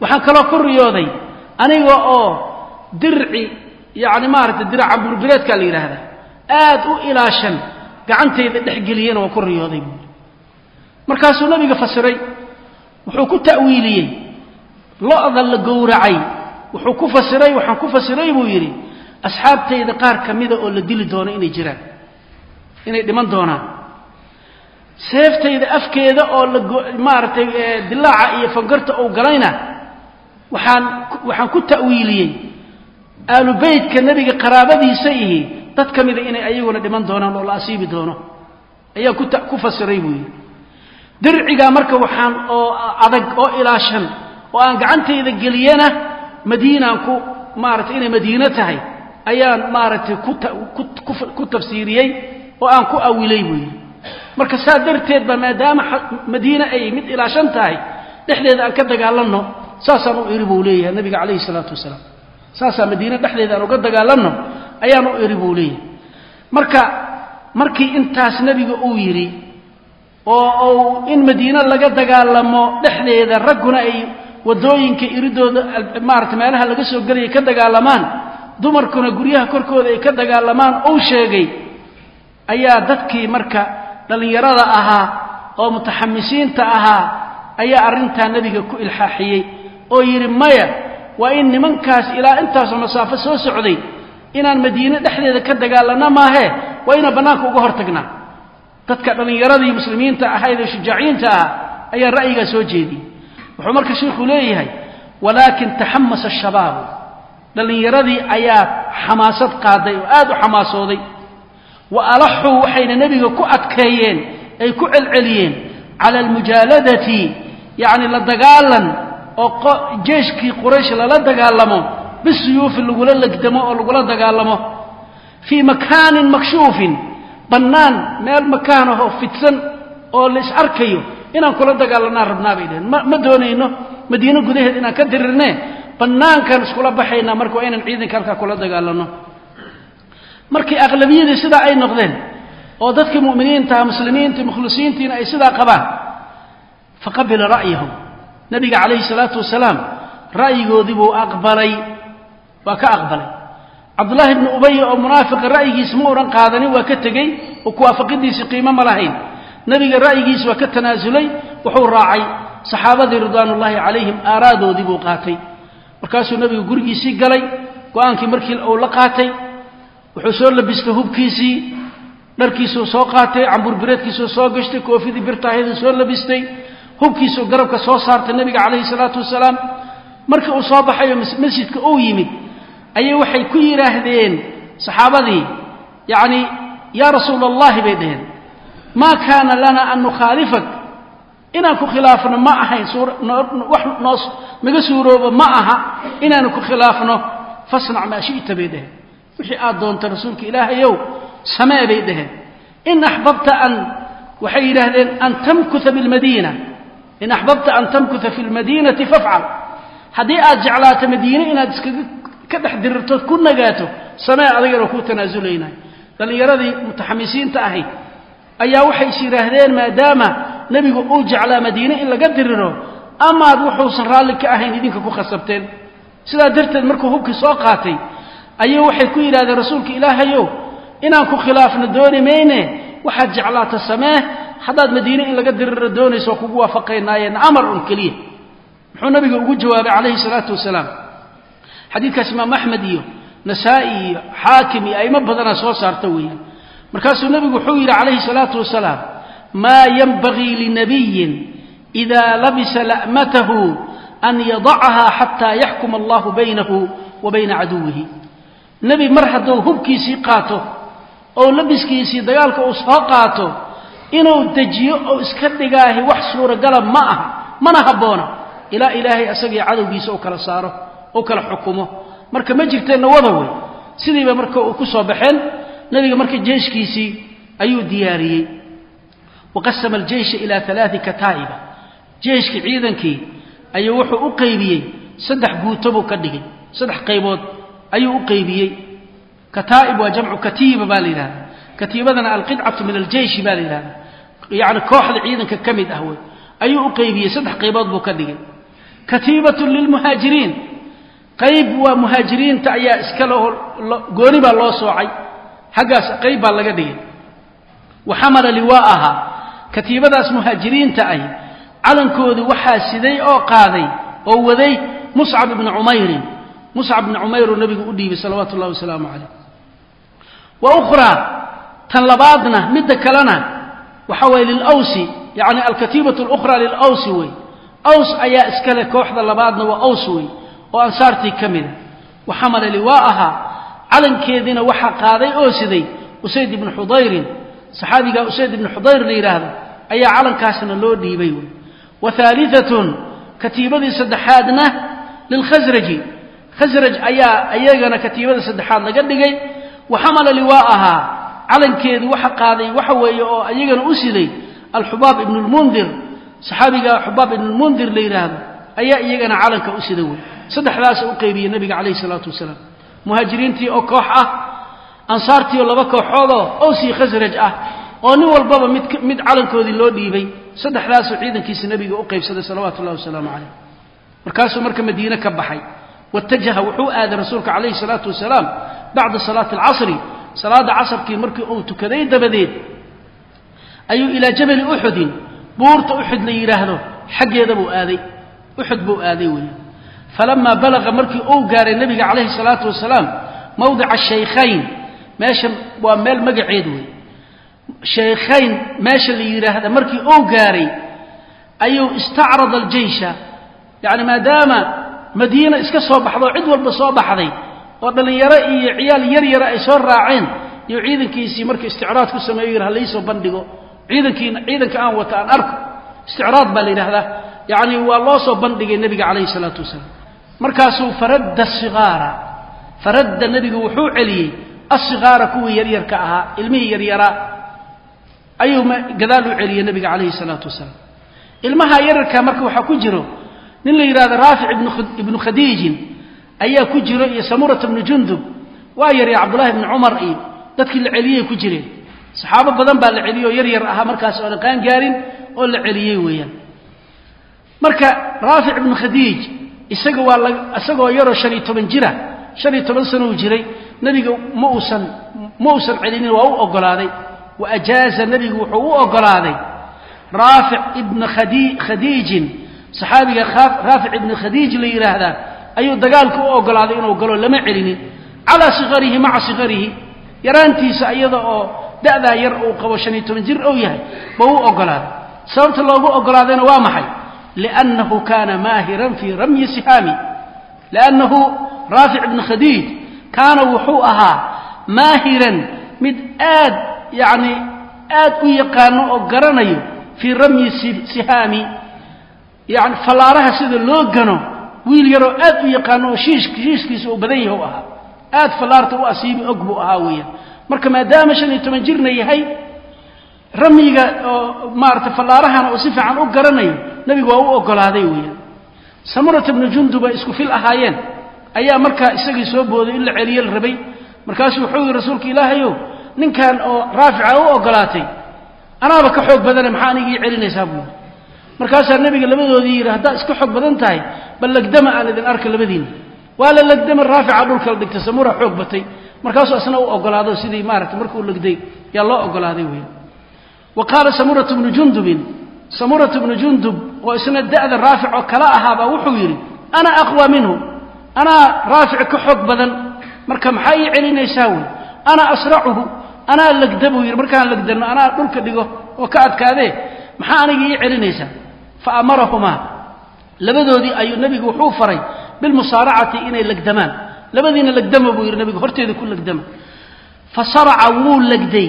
Waxaan kaloo ku riyooday aniga oo dirci yacni maaragtay diraca burbireedkaa la yidhaahdaa aad u ilaashan gacantayda dhexgeliyena waan ku riyooday markaasuu nabiga fasiray wuxuu ku ta'wiiliyey lo'da la gowracay wuxuu ku fasiray waxaan ku fasiray buu yidhi asxaabtayda qaar ka mida oo la dili doono inay jiraan inay dhiman doonaan. Seeftayda afkeeda oo la maaragtay dilaaca iyo fangarta uu galayna waxaan waxaan ku ta'wiiliyey. Aalu beytka nebiga qaraabadiisa ihi dad ka mida inay ayaguna dhiman doonaan oo la asiibi doono. Ayaan ku ku fasiray buu yidhi dircigaa marka waxaan oo adag oo ilaashan oo aan gacantayda geliyana madiinaan ku maaragtay inay madiino tahay ayaan maaragtay ku tafsiiriyey oo aan ku awilay yidhi marka saa darteed ba maadaama madiine ay mid ilaashan tahay dhexdeeda aan ka dagaalanno saasaan u iri buu leeyahay nabiga calayhi salaatu wasalaam. Saasaa madiine dhexdeeda aan uga dagaalanno ayaan u iri buu leeyahay. Marka markii intaas nebiga uu yidhi oo in madiine laga dagaalamo dhexdeeda ragguna ay waddooyinka iridooda maarata meelaha laga soo gelaya ka dagaalamaan dumarkuna guryaha korkooda ay ka dagaalamaan uu sheegay ayaa dadkii marka dhallinyarada ahaa oo mutaxamisiinta ahaa ayaa arrintaa nebiga ku ilxaaxiyey oo yidhi maya waa in nimankaas ilaa intaasoo masaafo soo socday inaan madiine dhexdeeda ka dagaalanno maahee waa inaan bannaanka uga hor tagnaa dadka dhallinyaradii muslimiinta ahayd ee shujaaciinta ah ayaa ra'yigaa soo jeediyey wuxuu marka sheikhu leeyahay walaakin taxamasa ashabaabu dhallinyaradii ayaa xamaasad qaaday oo aad u xamaasooday. Wa alaxuu waxayna nebiga ku adkeeyeen ay ku celceliyeen cala almujaaladati yacni la dagaalan oo jeeshkii quraysh lala dagaalamo bisuyuufi lagula legdamo oo lagula dagaalamo fii makaanin makshuufin bannaan meel makaan ahoo fidsan oo la is arkayo inaan kula dagaalanaa rabnaa bay dheheen ma doonayno? Madiino gudaheed inaan ka dirirne bannaankaan iskula baxaynaa marka waa inaan ciidanka halkaa kula dagaalanno markii aqlabiyadii sidaa ay noqdeen oo dadkii mu'miniintaha muslimiintii mukhlisiintiina ay sidaa qabaan faqabila ra'yahum. Nabiga calayhi salaatu wasalaam ra'yigoodii buu aqbalay waa ka aqbalay cabdullaahi bni ubaya oo munaafiqa ra'yigiisa ma odhan qaadanin waa ka tegey. Oo kuwaafaqidiisii qiimo ma lahayn. Nebiga ra'yigiisa waa ka tanaasulay wuxuu raacay. Saxaabadii ridwaanullaahi calayhim aaraadoodii buu qaatay. Markaasuu nebigu gurigiisii galay go'aankii markii uu la qaatay wuxuu soo labistay hubkiisii dharkiisuu soo qaatay camburbireedkiisuu soo gashtay koofidii birtaahyduu soo labistay hubkiisuu garabka soo saartay nebiga calayhi salaatu wasalaam. Markii uu soo baxayo masjidka uu yimid ayay waxay ku yidhaahdeen saxaabadii yacni yaa rasuula allahi bay dhaheen maa kaana lana an nukhaalifak inaan ku khilaafno ma ahayn wax noos naga suuroobo ma aha inaanu ku khilaafno. Fasnac maa shi'ta bay dhaheen. Wixii aad doonta rasuulka ilaahayow samee bay dhaheen. In axbabta an waxay yidhaahdeen an tamkuta bilmadiina. In axbabta an tamkuta fi lmadiinati fafcal. Haddii aad jeclaato madiine inaad iskaga ka dhex dirirtood ku nagaato samee adigana kuu tanaasulaynayo dhallinyaradii mutaxamisiinta ahayd ayaa waxay is yidhaahdeen maadaama nebigu uu jeclaa madiine in laga diriro amaad wuxuusan raalli ka ahayn idinka ku khasabteen. Sidaa darteed markuu hubkii soo qaatay ayuu waxay ku yidhahdeen rasuulka ilaahayow inaan ku khilaafno dooni mayne waxaad jeclaata samee haddaad madiine in laga diriro doonayso kugu waafaqaynaaye amar un keliya. Muxuu nabiga ugu jawaabay calayhi salaatu wasalaam xadiidkaas imaam axmed iyo nasaa'i iyo xaakim iyo aimo badanaa soo saarta weeyaan. Markaasuu nebigu wuxuu yidhi calayhi salaatu wasalaam maa yanbagii linabiyin idaa labisa la'matahu an yadacahaa xataa yaxkuma allahu baynahu wa bayna caduwihi. Nebi mar hadduu hubkiisii qaato oo labiskiisii dagaalka uu soo qaato inuu dejiyo oo iska dhigaahi wax suuragala ma aha mana habboona. Ilaa ilaahay asagii cadowgiisa u kala saaro u kala xukumo. Marka ma jirteenna wada wey. Sidiiba marka ku soo baxeen nebiga marka jeeshkiisii ayuu diyaariyey. Waqasama aljeysha ilaa alaai kataa'iba jeeshkii ciidankii ayuu wuxuu u qaybiyey saddex guuto buu ka dhigay saddex qaybood ayuu u qaybiyey. Kataa'ib waa jamcu katiiba baa la yidhahda katiibadana alqidcatu min aljeyshi baa la yidhahda yacni kooxda ciidanka ka mid ah wey. Ayuu u qaybiyey saddex qaybood buu ka dhigay. Katiibatun lilmuhaajiriin qayb waa muhaajiriinta ayaa iskale oo gooni baa loo soocay. Xaggaas qayb baa laga dhigay. Wa xamala liwaa'aha katiibadaas muhaajiriinta ahi calankoodii waxaa siday oo qaaday oo waday muscab ibni cumayrin muscab ibni cumayr uu nabigu u dhiibay salawaatu ullahi wasalaamu calayh. Wa ukhraa tan labaadna midda kalena waxa waye lilawsi yacni alkatiibatu alukhraa lilawsi wey. Aws ayaa iskale kooxda labaadna waa aws wey oo ansaartii ka mida wa xamala liwaa'aha calankeediina waxaa qaaday oo siday usayd ibnu xudayrin. Saxaabigaa usayd ibnu xudayr la yidhaahdo ayaa calankaasna loo dhiibay. Wa haaliatun katiibadii saddexaadna lilkhasraji khasraj ayaa iyagana katiibada saddexaad laga dhigay. Wa xamala liwaa'ahaa calankeedu waxa qaaday waxa weeye oo iyagana u siday alxubaab ibnu lmundir saxaabiga xubaab ibnu lmundir la yidhaahdo ayaa iyagana calanka u sida wey saddexdaas u qaybiyey nabiga calayhi salaatu wasalaam. Muhaajiriintii oo koox ah ansaartii oo laba kooxoodoo owsii khasraj ah oo nin walbaba mid mid calankoodii loo dhiibay saddexdaasuu ciidankiisa nabiga u qaybsaday salawaatu ullahi wasalaamu calayh. Markaasuu marka madiine ka baxay watajaha wuxuu aaday rasuulka calayhi salaatu wasalaam bacda salaati alcasri. Salaadda casarkii markii uu tukaday dabadeed ayuu ilaa jabali uxudin buurta uxud la yidhaahdo xaggeeda buu aaday. Uxud buu aaday weeye falamaa balaqa markii uu gaaray nebiga calayhi salaatu wasalaam mawdica shaykhayn meesha waa meel magaceed wey shaykhayn meesha la yidhaahda markii uu gaaray ayuu istacrada aljeysha yacni maadaama madiina iska soo baxdoo cid walba soo baxday oo dhallinyaro iyo ciyaal yar yara ay soo raaceen iyo ciidankiisii markii isticraad ku sameeyo yidhi halaysoo bandhigo ciidankiina ciidanka aan wata aan arko. Isticraad baa la yidhahdaa yacni waa loo soo bandhigay nebiga calayhi salaatu wasalaam markaasuu faradda asigaara faradda nebigu wuxuu celiyey asigaara kuwii yaryarka ahaa ilmihii yaryaraa ayuu gadaal u celiyey nebiga calayhi salaatu wasalaam. Ilmaha yararka marka waxaa ku jiro nin la yidhahdo raafic ibnu khadiijin ayaa ku jiro iyo samurata bnu jundub waa yarya cabdullahi bni cumar iyo dadkii la celiyey ku jireen. Saxaabo badan baa la celiyey oo yar yar ahaa markaas oona qaan gaarin oo la celiyey weeyaan. Marka raafic ibnu khadiij isaga waa isagoo yaroo shan iyo toban jira shan iyo toban sano uu jiray nebiga ma uusan ma uusan celinin waa u oggolaaday wa ajaaza nebigu wuxuu u oggolaaday raafic ibna khadiijin. Saxaabiga raafic ibni khadiij la yidhaahdaa ayuu dagaalka u oggolaaday inuu galo lama celinin. Calaa sikarihi maca sikarihi yaraantiisa iyada oo da'daa yar uu qabo shan iyo toban jir ou yahay ba u oggolaaday sababta loogu oggolaadayna waa maxay liannahu kaana maahiran fii ramyi sihaami liannahu raafic ibni khadiij kaana wuxuu ahaa maahiran mid aad yacni aad u yaqaano oo garanayo fii ramyi sihaami yani fallaaraha sida loo gano wiil yaroo aad u yaqaano oo shiish shiishkiisa uu badan yahay u ahaa aad fallaarta u asiibi og buu ahaa weeyaan marka maadaama shan iyo toban jirna yahay ramyiga oo maarata fallaarahana uu si fiican u garanayo nebigu waa u oggolaaday weeyaan. Samurata bnu jundub ay isku fil ahaayeen. Ayaa markaa isagii soo booday in la celiyo la rabay. Markaasuu wuxuu yihi rasuulka ilaahayow ninkan oo raafica u oggolaatay anaaba ka xoog badane maxaa aniga ii celinaysaa buuri markaasaa nebiga labadoodii yidhi haddaad iska xoog badan tahay bal legdama aan idin arka labadiina waa la legdama raafica dhulka la dhigtay samura xoog batay. Markaasuu asna u oggolaado sidii maarata markuu legday yaa loo oggolaaday wey wa qaala samuratu bnu jundubin samuratu bnu jundub oo isna da'da raafic oo kala ahaabaa wuxuu yidhi ana aqwa minhu anaa raafic ka xoog badan marka maxaa ii celinaysaa wey ana asracuhu anaa legda buu yidhi markaan legdano anaa dhulka dhigo oo ka adkaadee maxaa aniga ii celinaysaa? Fa amarahumaa labadoodii ayuu nebigu wuxuu faray bilmusaaracati inay legdamaan labadiina legdama buu yidhi nebigu horteeda ku legdama fa saraca wuu legday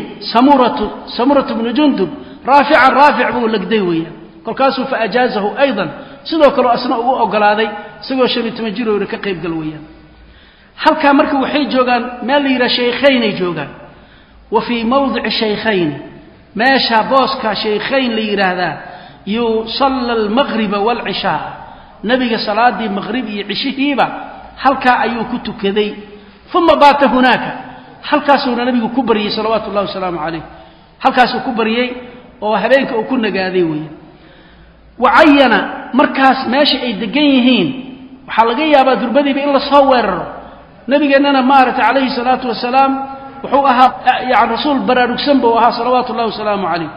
samuratu bnu jundub raafican raafic buu legday weeyaan kolkaasuu fa ajaazahu aydan sidoo kaleo asna ugu oggolaaday isagoo shan iyo toban yidhi ka qaybgal weeyaan halkaa marka waxay joogaan meel la yidhaha shaykhaynay joogaan wa fii mawdici shaykhayni meesha booska shaykhayn la yidhaahdaa yusalla almaqriba waalcishaa nebiga salaadii maqrib iyo cishihiiba halkaa ayuu ku tukaday uma baata hunaaka halkaasuuna nebigu ku baryey salawaatu ullahi wasalaamu calayh. Halkaasuu ku baryey oo habeenka uu ku nagaaday weeye. Wa cayana markaas meesha ay degan yihiin waxaa laga yaabaa durbadiiba in la soo weeraro. Nebigeennana maaragtay calayhi salaatu wasalaam wuxuu ahaa yani rasuul baraarugsan buu ahaa salawaatu ullahi wasalaamu calayh.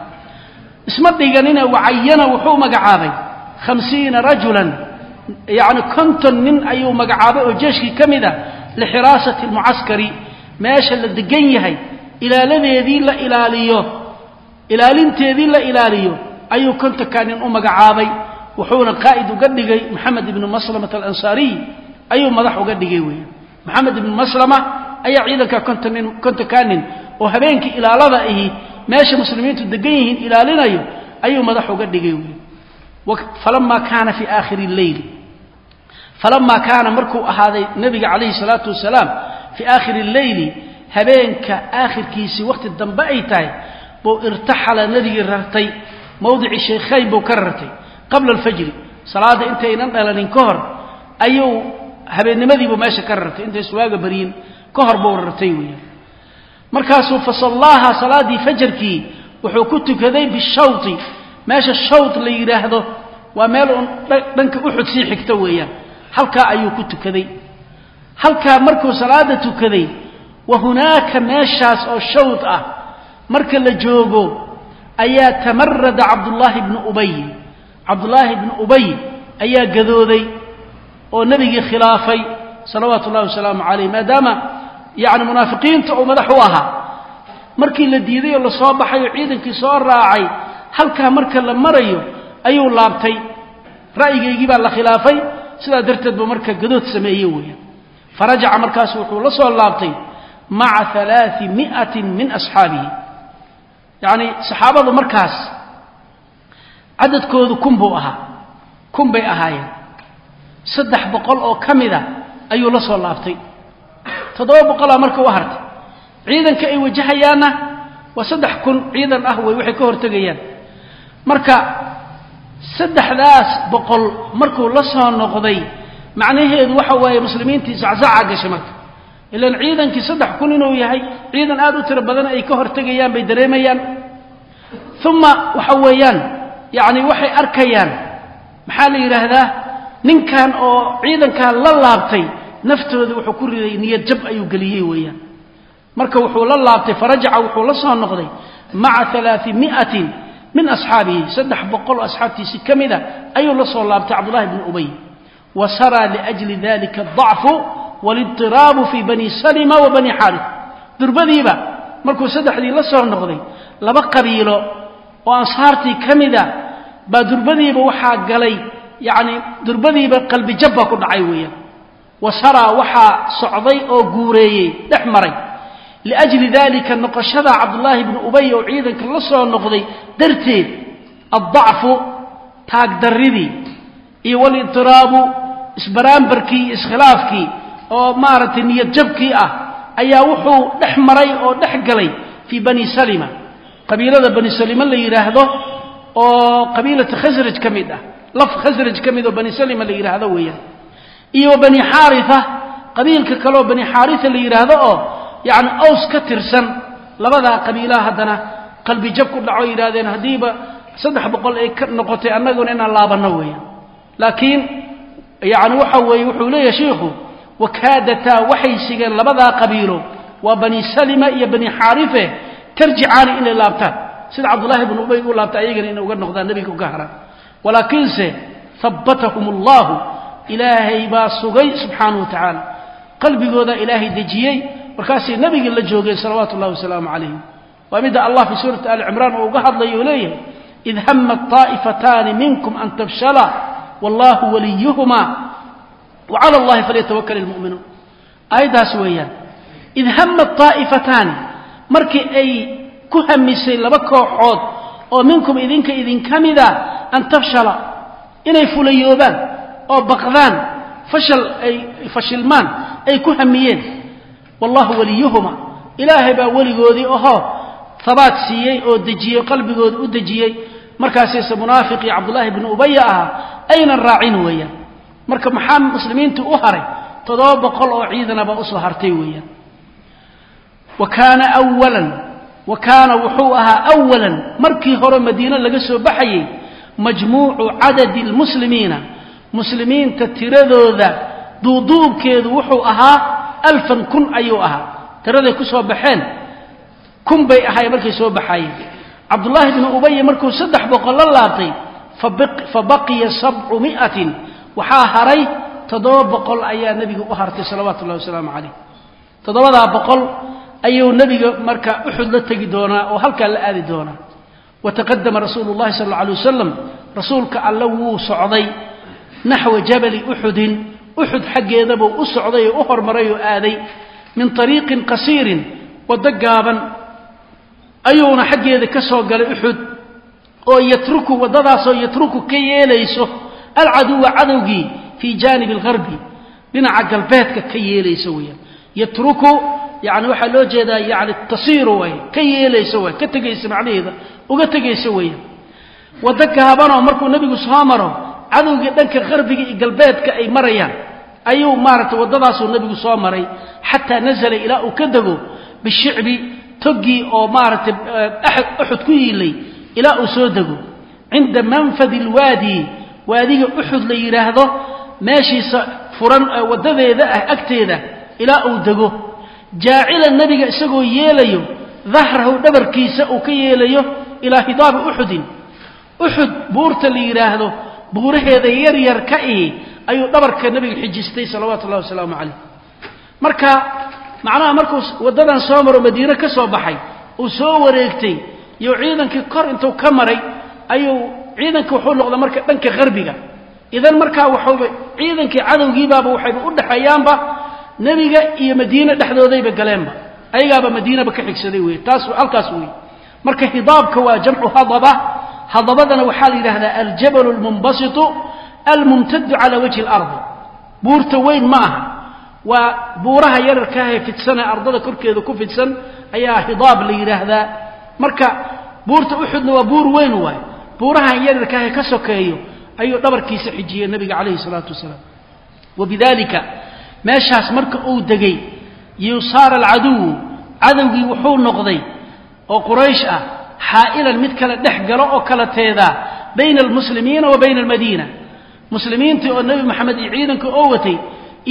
Isma dhiganina wacayana wuxuu magacaabay khamsiina rajulan yacni konton nin ayuu magacaabay oo jeeshkii ka mid a lixiraasati almucaskari meesha la degan yahay ilaaladeedii la ilaaliyo ilaalinteedii la ilaaliyo ayuu kontonkaa nin u magacaabay wuxuuna qaa'id uga dhigay maxamed ibnu maslamata alansaariy ayuu madax uga dhigay weeye maxamed ibnu maslama ayaa ciidanka konton nin kontonkaa nin oo habeenkii ilaalada ahi meesha muslimiintu degan yihiin ilaalinayo ayuu madax uga dhigay wy falamaa kaana fii aakhiri leyli falamaa kaana markuu ahaaday nebiga calayhi salaatu wasalaam fii aakhiri leyli habeenka aakhirkiisii wakhti dambe ay tahay buu irtaxala nebigii rartay mawdici shaykhayn buu ka rartay. Qabla alfajri salaadda intaynan dhalanin ka hor ayuu habeennimadiibuu meesha ka rartay intay suwaaga baryin ka hor buu rartay weeyaan. Markaasuu fasallaaha salaaddii fajarkii wuxuu ku tukaday bishawti. Meesha shawt la yidhaahdo waa meel uun dhanka uxud sii xigto weeyaan. Halkaa ayuu ku tukaday halkaa markuu salaada tukaday wa hunaaka meeshaas oo shawt ah marka la joogo ayaa tamarada cabdullaahi bnu ubay. Cabdullaahi bnu ubay ayaa gadooday oo nebigii khilaafay salawaatu ullahi wasalaamu calayh maadaama yacni munaafiqiinta uu madax u ahaa. Markii la diiday oo la soo baxay oo ciidankii soo raacay halkaa marka la marayo ayuu laabtay. Ra'yigaygii baa la khilaafay sidaa darteed buu marka gadood sameeye weeyaan farajaca markaas wuxuu la soo laabtay maca alaai mi'atin min asxaabihi. Yacni saxaabadu markaas cadadkoodu kun buu ahaa. Kun bay ahaayeen. Saddex boqol oo ka mida ayuu la soo laabtay. Toddoba boqolaa marka u hartay. Ciidanka ay wajahayaanna waa saddex kun ciidan ah wey waxay ka hortegayaan marka saddexdaas boqol markuu la soo noqday macnaheedu waxa waaye muslimiintii zaczaca gashay marka. Ilaan ciidankii saddex kun inuu yahay ciidan aad u tiro badan ay ka hortegayaan bay dareemayaan. Uma waxa weeyaan yacni waxay arkayaan maxaa la yidhaahdaa ninkan oo ciidankan la laabtay naftooda wuxuu ku riday niyad jab ayuu geliyey weeyaan. Marka wuxuu la laabtay farajaca wuxuu la soo noqday maca alaai mi'atin min asxaabihi saddex boqol oo asxaabtiisii ka mida ayuu la soo laabtay cabdullahi bni ubay liajli dalika adacfu walidiraabu fii bani salima wa bani xaarif durbadiiba markuu saddexdii la soo noqday laba qabiilo oo ansaartii ka mida baa durbadiiba waxaa galay yacni durbadiiba qalbi jab baa ku dhacay weeyaan wa saraa waxaa socday oo guureeyey dhex maray liajli dalika noqoshada cabdullaahi bni ubay oo ciidanka la soo noqday darteed addacfu taagdarridii iyo isbaraambarkii iskhilaafkii oo maaragtay niyad jabkii ah ayaa wuxuu dhex maray oo dhex galay fii bani salima. Qabiilada bani salima la yidhaahdo oo qabiilata khasraj ka mid ah. Laf khasraj ka mid oo bani salima la yidhaahdo weeyaan. Iyo bani xaaria qabiilka kaleoo bani xaaria la yidhaahdo oo yacni aws ka tirsan labadaa qabiilaha haddana qalbi jab ku dhaco yidhahdeen haddiiba saddex boqol ay ka noqotay annaguna inaan laabanno weeyaan. Laakiin yacni waxa weeye wuxuu leeyahay shiikhu wakaadataa waxay sigeen labadaa qabiilo waa bani salima iyo bani xaarife tarjicaani inay laabtaan. Sida cabdullaahi bnu ubay u laabta ayagana inay uga noqdaan nebiga uga haraan walaakiinse habbatahum allahu ilaahay baa sugay subxaanahu wa tacaala. Qalbigooda ilaahay dejiyey markaasay nebigii la joogeen salawaatu ullahi wasalaamu calayhim waa midda allah fii suurati ali cimraan uu uga hadlayo u leeyahay id hama طaa'ifataani minkum an tafshala wallahu waliyuhuma. Wcala allahi falyatawakal ilmu'minuun aayaddaas weeyaan. Id hama طaa'ifataani markii ay ku hamisay laba kooxood oo minkum idinka idinka mida an tafshala inay fulayoobaan oo baqdaan fashal ay fashilmaan ay ku hamiyeen. Wallahu waliyuhuma. Ilaahay baa weligoodii ahoo habaat siiyey oo dejiyey qalbigooda u dejiyey markaasayse munaafiqii cabdullaahi bnu ubaya ahaa aynan raacin weeyaan. Marka maxaa muslimiintu u haray? Toddoba boqol oo ciidanaba u soo hartay weeyaan. Wa kaana walan wa kaana wuxuu ahaa awalan markii hore madiine laga soo baxayey majmuucu cadadi lmuslimiina muslimiinta tiradooda duuduubkeedu wuxuu ahaa alfan kun ayuu ahaa. Tiraday ku soo baxeen kun bay ahay markay soo baxaayeen cabdullaahi bnu ubay markuu saddex boqol la laabtay fa baqiya sabcu mi'atin. Waxaa haray toddoba boqol ayaa nebiga u hartay salawaatu ullahi wasalaamu calayh. Toddobadaa boqol ayuu nebiga marka uxud la tegi doonaa oo halkaa la aadi doonaa. Wa taqadama rasuulu llahi sal alay wasalam rasuulka alle wuu socday naxwa jabali uxudin uxud xaggeedabuu u socday oo u hormaray oo aaday min ariiqin qasiirin waddo gaaban ayuuna xaggeeda ka soo galay uxud oo yatruku waddadaasoo yatruku ka yeelayso alcaduwa cadowgii fii jaanibi algarbi dhinaca galbeedka ka yeelayso weeyaan. Yatruku yani waxaa loo jeedaa yani tasiiru way ka yeelayso way ka tegaysa macnaheeda uga tegayso weeyaan. Waddo gaabanoo markuu nebigu soo maro cadowgii dhanka qarbiga iyo galbeedka ay marayaan ayuu maaragtay waddadaasuu nebigu soo maray xataa nazala ilaa uu ka dego bishicbi toggii oo maaragtay uxud ku yiilay ilaa uu soo dego. Cinda manfadi alwaadi waadiga uxud la yidhaahdo meeshiisa furan waddadeeda ah agteeda ilaa uu dego. Jaacilan nebiga isagoo yeelayo dahrahu dhabarkiisa uu ka yeelayo ilaa hidaabi uxudin. Uxud buurta la yidhaahdo buuraheeda yaryar ka ihi ayuu dhabarka nebiga xijistay salawaatu ullahi wasalaamu calayh. Marka macnaha markuu waddadan soo maro madiine ka soo baxay uu soo wareegtay iyo ciidankii kor intuu ka maray ayuu ciidankii wuxuu noqda marka dhanka qarbiga idan markaa waxuuba ciidankii cadowgiibaaba waxayba u dhexeeyaanba nebiga iyo madiine dhexdoodayba galeenba. Ayagaaba madiinaba ka xigsaday wey taas halkaas wey marka hidaabka waa jamcu hadaba hadabadana waxaa la yidhahdaa aljabalu almunbasitu almumtadu cala wajhi اlardi buurta weyn ma aha waa buuraha yararkaahee fidsanee ardada korkeeda ku fidsan ayaa hidaab la yidhaahdaa marka buurta uxudna waa buur weyn waay. Buurahan yararkaahee ka sokeeyo ayuu dhabarkiisa xijiyey nebiga calayhi salaatu wasalaam. Wabidalika meeshaas marka uu degay yusaara alcaduwu cadowgii wuxuu noqday oo quraysh ah xaa'ilan mid kale dhex galo oo kala teedaa bayna almuslimiina wa bayna almadiina. Muslimiintii oo nebi moxamed iyo ciidanka oo watay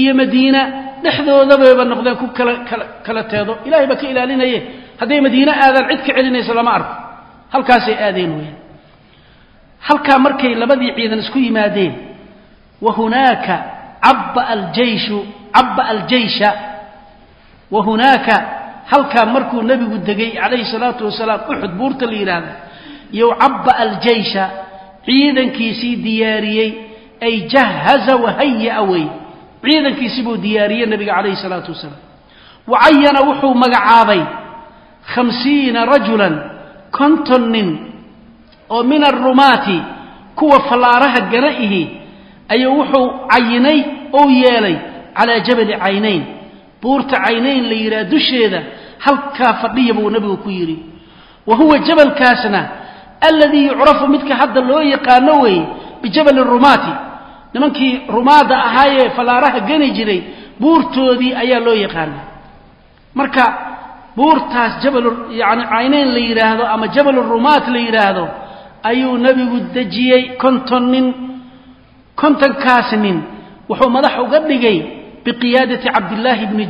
iyo madiina dhexdoodabayba noqdeen ku kala kala kala teedo. Ilahay baa ka ilaalinaye hadday madiine aadaan cid ka celinayso lama arko. Halkaasay aadeen weeyaan. Halkaa markay labadii ciidan isku yimaadeen wa hunaaka cabba aljeyshu cabba aljeysha wa hunaaka halkaa markuu nebigu degay calayhi salaatu wasalaam uxud buurta la yidhaahda yow cabba aljeysha ciidankiisii diyaariyey ay jahaza wahayaa wey ciidankiisii buu diyaariyey nebiga calayhi salaatu wasalaam. Wacayana wuxuu magacaabay khamsiina rajulan konton nin oo min arumaati kuwa fallaaraha gana ihi ayuu wuxuu cayinay ou yeelay calaa jabali caynayn. Buurta caynayn la yidhaha dusheeda halkaa fadhiya buu nebigu ku yidhi. Wa huwa jabalkaasna alladii yucrafu midka hadda loo yaqaano weeye bijabali rumaati nimankii rumaada ahaayee fallaaraha gani jiray buurtoodii ayaa loo yaqaana marka buurtaas jabal yani caynayn la yidhaahdo ama jabal rumaat la yidhaahdo ayuu nebigu dejiyey konton nin kontonkaas nin. Wuxuu madax uga dhigay biqiyaadati cabdillaahi bni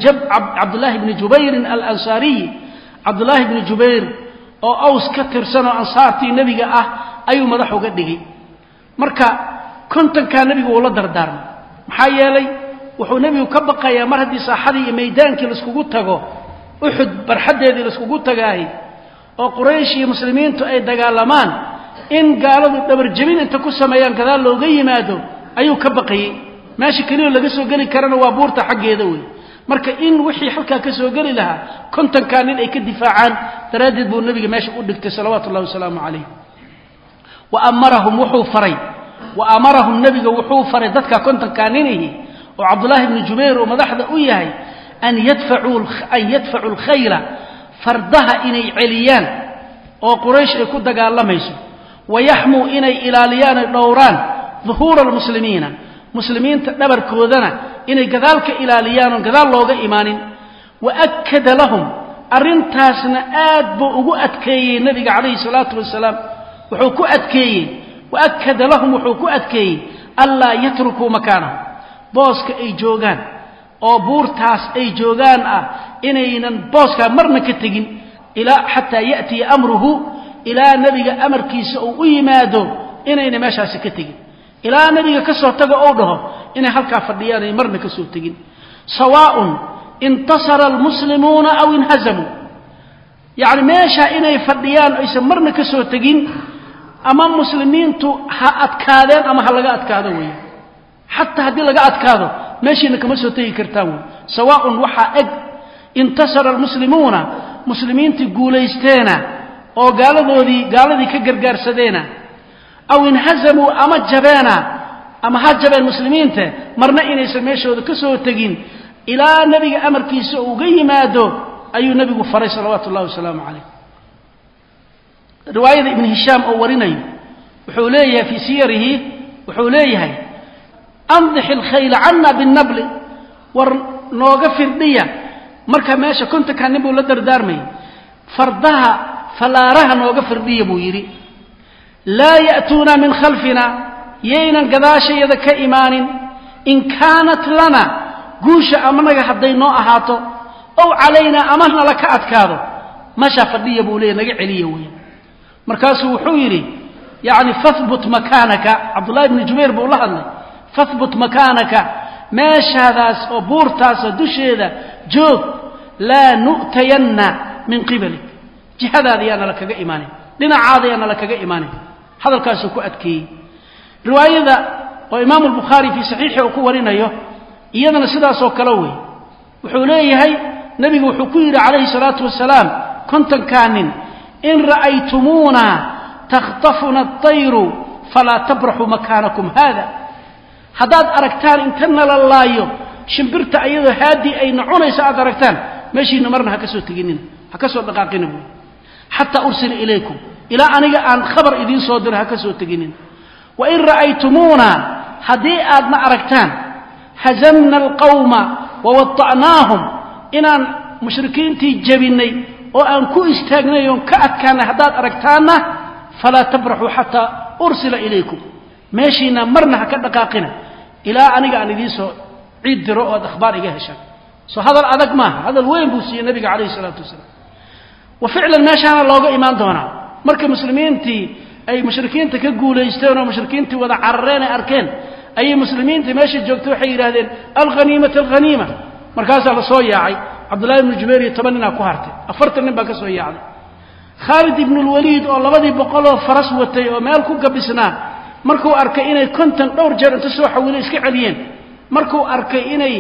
cabdillaahi bni jubayrin alansaariyi cabdullaahi bni jubayr oo aws ka tirsan oo ansaartii nebiga ah ayuu madax uga dhigay. Marka kontonkaa nebigu uu la dardaarmay maxaa yeelay wuxuu nebigu ka baqayaa mar haddii saaxadii iyo maydaankii laiskugu tago uxud barxaddeedii laiskugu tagaahi oo quraysh iyo muslimiintu ay dagaalamaan in gaaladu dhabarjebin inta ku sameeyaan gadaal looga yimaado ayuu ka baqayey meesha keliyo laga soo geli karana waa buurta xaggeeda wey marka in wixii halkaa ka soo geli lahaa kontonkaa nin ay ka difaacaan daraaddeed buu nebiga meesha u dhigtay salawaatu ullahi wasalaamu calayh wa amarahum wuxuu faray wa amarahum nebiga wuxuu faray dadka kontonkaa ninihi oo cabdullaahi bni jubayr uu madaxda u yahay an yadfacuu alkhayla fardaha inay celiyaan oo quraysh ay ku dagaalamayso wayaxmuu inay ilaaliyaan ay dhowraan duhuura almuslimiina muslimiinta dhabarkoodana inay gadaal ka ilaaliyaan oon gadaal looga imaanin wa akkada lahum arrintaasna aad buu ugu adkeeyey nebiga calayhi salaatu wasalaam wuxuu ku adkeeyey wa akkada lahum wuxuu ku adkeeyey anlaa yatrukuu makaanahum booska ay joogaan oo buurtaas ay joogaan ah inaynan booskaa marna ka tegin ilaa xataa ya'tiya amruhu ilaa nebiga amarkiisa uu u yimaado inayna meeshaasi ka tegin ilaa nebiga ka soo tago ou dhaho inay halkaa fadhiyaan ay marna ka soo tegin sawaaءun intasara almuslimuuna aw inhazamuu yacni meeshaa inay fadhiyaan aysan marna ka soo tegin ama muslimiintu ha adkaadeen ama ha laga adkaado weeye xataa haddii laga adkaado meeshiina kama soo tegi kartaan wey sawaaءun waxaa eg intasara almuslimuuna muslimiintii guulaysteena oo gaaladoodii gaaladii ka gargaarsadeena. Aw inhazamuu ama jabeena ama ha jabeen muslimiinta marna inaysan meeshooda ka soo tegin. Ilaa nebiga amarkiisa uga yimaado ayuu nebigu faray salawaatu ullahi wasalaamu calayh riwaayada ibn hishaam oo warinayo wuxuu leeyahay fii siyarihi wuxuu leeyahay andix ilkhayla cana binabli war nooga firdhiya marka meesha kontankaa nin buu la dardaarmayay fardaha fallaaraha nooga firdhiya buu yidhi. Laa ya'tuuna min khalfina yaynan gadaashayada ka imaanin in kaanat lana guusha amanaga hadday noo ahaato ow calaynaa ama nala ka adkaado mashaa fadhiya buu leeya naga celiya weya markaasuu wuxuu yidhi yacni fahbut makaanaka. Cabdullahi bni jubayr buu la hadlay. Fahbut makaanaka meeshaadaas oo buurtaasa dusheeda joog laa nu'tayanna min qibalik. Jihadaada la kaga imaanin dhinacaada la kaga imaanin. Hadalkaasuu ku adkeeyey. Riwaayada oo imaamu albukhaari fii saxiixi uu ku warinayo iyadana sidaasoo kale wey wuxuu leeyahay nebigu wuxuu ku yidhi calayhi salaatu wasalaam kontonkaa nin in ra'aytumuuna takhtafuna atayru falaa tabraxuu makaanakum haada haddaad aragtaan inta nala laayo shimbirta ayadoo haadii ayna cunaysa aad aragtaan meeshiina marna ha ka soo teginina ha ka soo dhaqaaqina buui xataa ursila ilaykum ilaa aniga aan khabar idiin soo diro ha ka soo teginin wain ra'aytumuuna haddii aadna aragtaan hazamna alqawma wawada'naahum inaan mushrikiintii jebinay oo aan ku istaagnay ka adkaanay haddaad aragtaanna falaa tabraxuu xataa ursila ilaykum. Meeshiina marna ha ka dhaqaaqina. Ilaa aniga aan idiin soo ciid diro oo aad akhbaar iga heshaan. Soo hadal adag maaha. Hadal weyn buu siiyey nabiga calayhi salaatu wasalaam. Wa ficlan meeshaana looga imaan doonaa. Marka muslimiintii ay mushrikiinta ka guulaysteen oo mushrikiintii wada carareen ay arkeen ayay muslimiintii meesha joogtay waxay yidhahdeen alhaniimata alhaniima markaasaa la soo yaacay cabdullahi ibnu jubayr iyo toban ninaa ku hartay. Afartan nin baa ka soo yaacday. Khaalid ibnulwaliid oo labadii boqoloo faras watay oo meel ku gabisnaa markuu arkay inay konton dhowr jeer inta soo xawilo iska celiyeen. Markuu arkay inay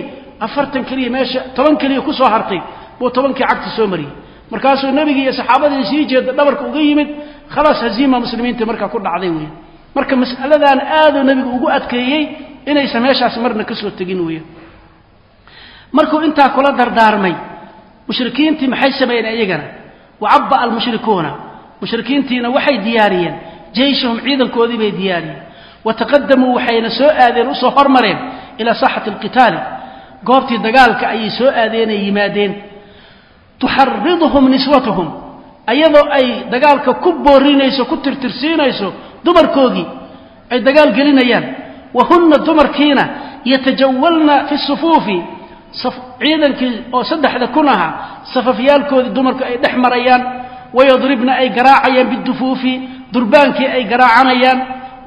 afartan keliya meesha toban keliya ku soo hartay buu tobankii cagta soo mariyey. Markaasuu nebigii iyo saxaabadii sii jeeda dhabarka uga yimid khalaas haziima muslimiinta markaa ku dhacday weya marka mas'aladan aaduu nebigu ugu adkeeyey inaysan meeshaas marna ka soo tegin weya markuu intaa kula dardaarmay mushrikiintii maxay sameeyeen iyagana wacabba almushrikuuna. Mushrikiintiina waxay diyaariyeen. Jeyshahum ciidankoodii bay diyaariyeen. Wataqadamuu waxayna soo aadeen u soo hormareen ilaa saaxati alqitaali. Goobtii dagaalka ayay soo aadeenay yimaadeen. Tuxariduhum niswatuhum. Ayadoo ay dagaalka ku boorinayso ku tirtirsiinayso dumarkoogii ay dagaal gelinayaan. Wa hunna dumarkiina yatajawalna fi sufuufi ciidankii oo saddexda kun ahaa safafyaalkoodii dumarku ay dhex marayaan wayadribna ay garaacayaan bidufuufi durbaankii ay garaacanayaan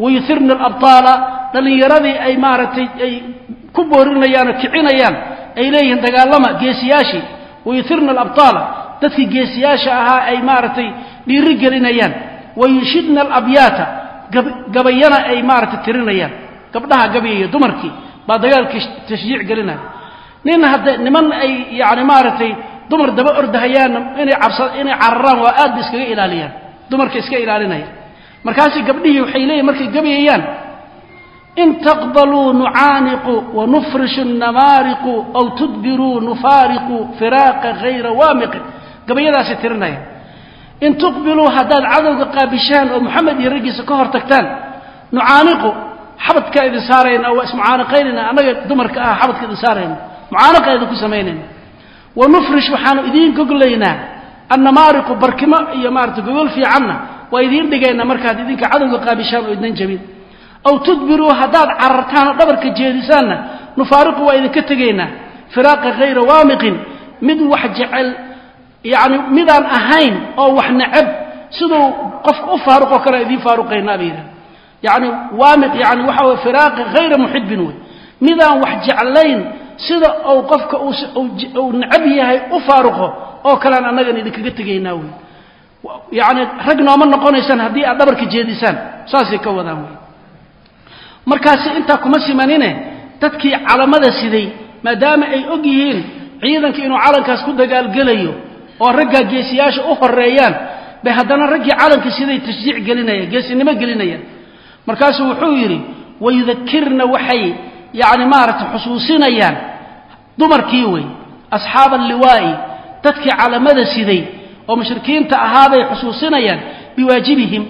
wayuhirna alabtaala dhallinyaradii ay maaragtay ay ku boorinayaan oo kicinayaan ay leeyihiin dagaalama geesiyaashii wayuhirna alabtaala dadkii geesiyaasha ahaa ay maaragtay dhiiri gelinayaan wayunshidna alabyaata gabayana ay maaragtay tirinayaan gabdhaha gabyaya dumarkii baa dagaalkii tashjiic gelinaya nin hadda niman ay yani maaragtay dumar daba ordahayaanna inay cabsa inay cararaan waa aad ba iskaga ilaaliyaan. Dumarka iska ilaalinaya markaasi gabdhihii waxay leeyihiin markay gabayayaan in taqbaluu nucaaniqu wanufrishu namaariqu aw tudbiruu nufaariqu firaaqa hayra waamiqin. Gabayadaasay tirinaya. In tuqbiluu haddaad cadowga qaabishaan oo moxamed iyo raggiisa ka hor tagtaan nucaaniqu xabadkaa idin saarayna waa ismucaanaqaynayna annaga dumarka ah xabadka idin saarayna mucaanaqa ku samaynayna wa nufrish waxaanu idiin goglaynaa annamaariqu barkimo iyo maarata gogol fiicanna waa idiin dhigaynaa markaad idinka cadowga qaabishaan oo idnan jabin. Aw tudbiruu haddaad carartaan oo dhabarka jeedisaanna nufaariqu waa idinka tegaynaa. Firaaqa hayra waamiqin mid wax jecel yacni midaan ahayn oo wax necab siduu qofka u faaruqoo kale idiin faaruqaynaa bay yidhaha yacni waamiq yani waxa weye firaaqa hayra muxibin wey midaan wax jeclayn sida uu qofka uu necab yahay u faaruqo oo kalean annagan idinkaga tegaynaa wey yacni rag nooma noqonaysaan haddii aad dhabarka jeedisaan saasay ka wadaan wey markaasi intaa kuma simanine dadkii calamada siday maadaama ay og yihiin ciidanka inuu calankaas ku dagaalgelayo oo raggaa geesiyaasha u horeeyaan bay haddana raggii calanka siday tashjiic gelinayaan geesinimo gelinayaan. Markaasuu wuxuu yidhi wayudakirna waxay yacni maaragtay xusuusinayaan dumarkii wey asxaaba alliwaa'i dadkii calamada siday oo mushrikiinta ahaabay xusuusinayaan biwaajibihim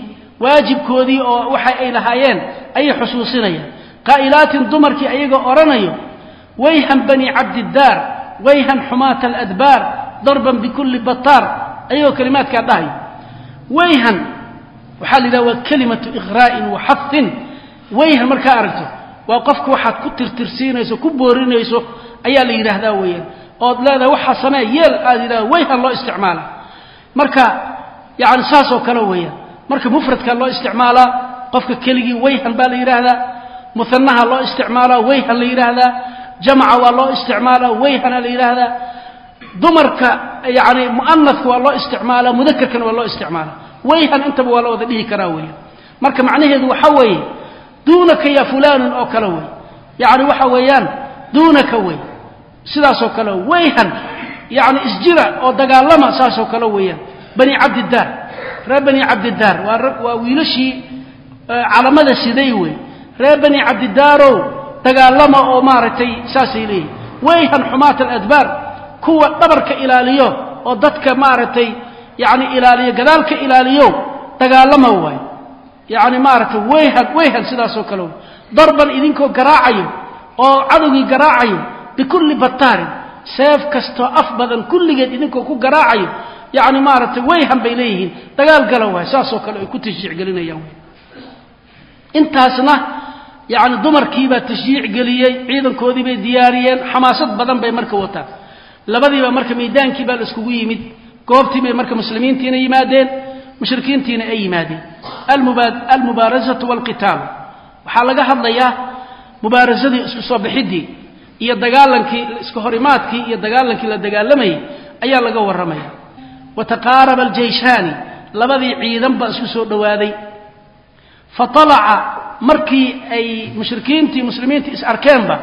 waajibkoodii oo waxa ay lahaayeen ayay xusuusinayaan. Qaa'ilaatin dumarkii ayagoo odhanayo wayhan bani cabdiddaar wayhan xumaata aladbaar darban bikulli bataar ayagoo kelimaadkaa dhahayo wayhan waxaa la yidhaha waa kelimatu iqraa'in wa xafin wayhan markaa aragto waa qofka waxaad ku tirtirsiinayso ku boorinayso ayaa la yidhaahdaa weeyaan ood leedahay waxaa samee yeel aad yidhahda wayhan loo isticmaala. Marka yani saasoo kale weeyaan. Marka mufradka loo isticmaalaa qofka keligii wayhan baa la yidhaahdaa. Muanaha loo isticmaalaa wayhan la yidhaahdaa. Jamca waa loo isticmaalaa wayhana la yidhaahdaa. Dumarka yani mu'anafka waa loo isticmaalaa mudakarkana waa loo isticmaalaa wayhan intaba waa la wada dhihi karaa weeyaan. Marka macnaheedu waxa weeye duunaka ya fulanun oo kale wey. Yani waxa weeyaan duunaka wey. Sidaasoo kale wayhan yani isjira oo dagaalama saasoo kale weeyaan. Bani cabdidaar reer bani cabdidaar waa wiilashii calamada siday wey. Reer bani cabdidaarow dagaalama oo maaragtay saasay leeyihiin wayhan xumaata aladbaar kuwa dhabarka ilaaliyo oo dadka maaragtay yani ilaaliyo gadaalka ilaaliyo dagaalama waayo yani maaragtay wayhan wayhan sidaasoo kale darban idinkoo garaacayo oo cadowgii garaacayo bikulli bataarin seef kastoo af badan kulligeed idinkoo ku garaacayo yani maaragtay wayhan bay leeyihiin. Dagaal gala waay saasoo kale ay ku tashjiic gelinayaan intaasna yani dumarkiibaa tashjiic geliyey ciidankoodii bay diyaariyeen xamaasad badan bay marka wataan. Labadiiba marka miidaankii baa la iskugu yimid goobtii bay marka muslimiintiina yimaadeen mushrikiintiina ay yimaadeen. Almubaarasatu walqitaal. Waxaa laga hadlayaa mubaarasadii isku soo bixiddii iyo dagaalankii iska horimaadkii iyo dagaalankii la dagaalamayay ayaa laga warramaya wataqaaraba aljayshaani labadii ciidan isku soo dhowaaday faalaca markii ay mushrikiintii muslimiintii is arkeenba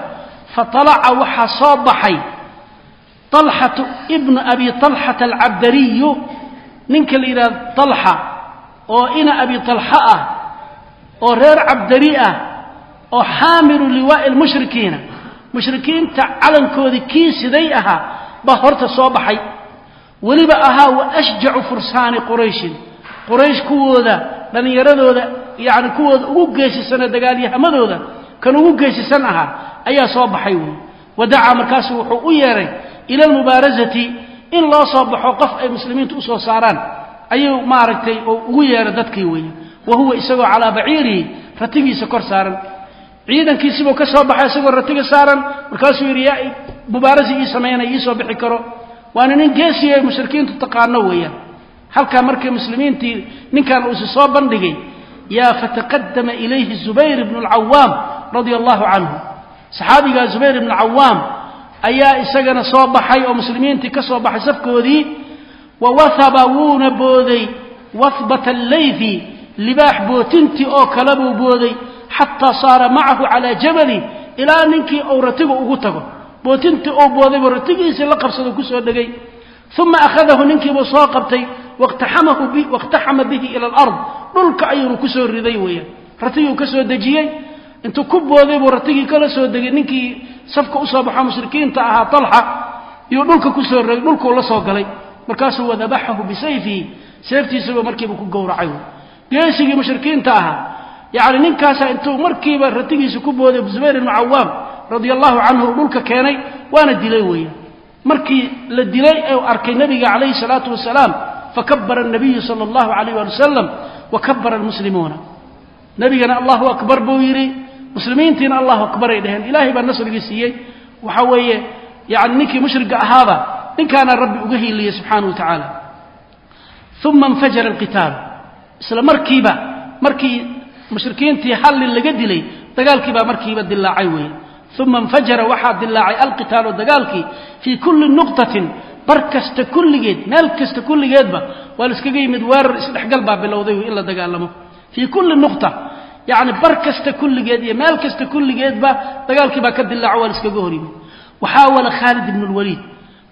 faalaca waxaa soo baxay alxatu ibnu abi alxata alcabdariyu ninka la yidhahdo alxa oo ina abi alxa ah oo reer cabdari ah oo xaamilu liwaa'i lmushrikiina mushrikiinta calankoodii kii siday ahaa baa horta soo baxay. Weliba ahaa wa ashjacu fursaani qurayshin. Quraysh kuwooda dhallinyaradooda yani kuwooda ugu geesisana dagaalyahamadooda kan ugu geesisan ahaa ayaa soo baxay. Wey wadacaa markaasu wuxuu u yeedhay ila almubaarasati in loo soo baxo qof ay muslimiintu u soo saaraan ayuu maaragtay oo ugu yeedhay dadkii weeye. Wa huwa isagoo calaa baciirihi ratigiisa kor saaran. Ciidankiisibuu ka soo baxay isagoo ratiga saaran. Markaasuu yidhi yaa mubaarasi ii samaynaya ii soo bixi karo. Waana nin geesiyo ay mushrikiintu taqaano weeyaan. Halkaa markay muslimiintii ninkan uusi soo bandhigay yaa fataqadama ilayhi zubayr ibnu alcawaam radia allahu canhu. Saxaabigaa zubayr ibnu alcawaam ayaa isagana soo baxay oo muslimiintii ka soo baxay safkoodii wa wahaba wuuna booday wahbata allayfi libaax bootintii oo kale buu booday xataa saara macahu calaa jabali ilaa ninkii uu ratigu ugu tago. Bootintii uu booday buu ratigiisii la qabsado ku soo dhegay. Uma akhadahu ninkiibuu soo qabtay waاqtaxama bihi ila alard dhulka ayuunu ku soo riday weeyaan. Ratiguu ka soo dejiyey intuu ku booday buu ratigii kala soo degay ninkii safka u soo baxo mushrikiinta ahaa alxa iyuu dhulka ku soo rogay dhulkuu la soo galay. Markaasuu wadabaxahu bisayfihi seeftiisuba markiiba ku gowracay geesigii mushrikiinta ahaa yani ninkaasa intuu markiiba ratigiisa ku booday zubayr ibnu cawaam radia allahu canhu uu dhulka keenay waana dilay weya markii la dilay ee arkay nabiga calayhi salaatu wasalaam fakabara anabiyu sala allahu calayh waali wasalam wa kabara almuslimuuna. Nabigana allahu akbar buu yidhi muslimiintiina allahu akbaray dheheen ilahay baa nasrigii siiyey. Waxa weeye yani ninkii mushriga ahaaba ninkaana rabbi uga hiiliyey subxaana wa tacaala. Uma infajara alqitaalu isla markiiba markii mushrikiintii halli laga dilay dagaalkii baa markiiba dilaacay weeye. Uma infajara waxaa dilaacay alqitaalu dagaalkii fii kulli nuqtatin bar kasta kulligeed meel kasta kulligeedba waa la iskaga yimid weerar isdhexgal baa bilowday in la dagaalamo. Fii kulli nuqta yacni bar kasta kulligeed iyo meel kasta kulligeedba dagaalkii baa ka dilaaco waa la iskaga hor yimid waxaawala khaalid ibnu lwaliid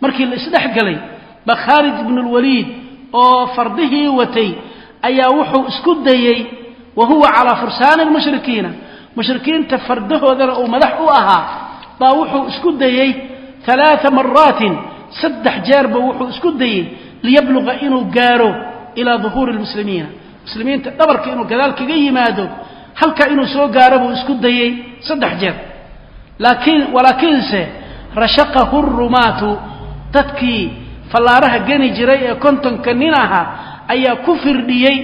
markii la isdhex ba khaalid ibnu lwaliid oo fardihii watay ayaa wuxuu isku dayey wa huwa calaa fursaani lmushrikiina mushrikiinta fardahoodana uu madax u ahaa baa wuxuu isku dayey alaaa maraatin saddex jeerba wuxuu isku dayey liyabluqa inuu gaaro ilaa duhuuri lmuslimiina muslimiinta dhabarka inuu gadaal kaga yimaado halkaa inuu soo gaaro buu isku dayey saddex jeer. Laakiin walaakiinse rashaqahu rumaatu dadkii fallaaraha geni jiray ee kontonka nin ahaa ayaa ku firdhiyey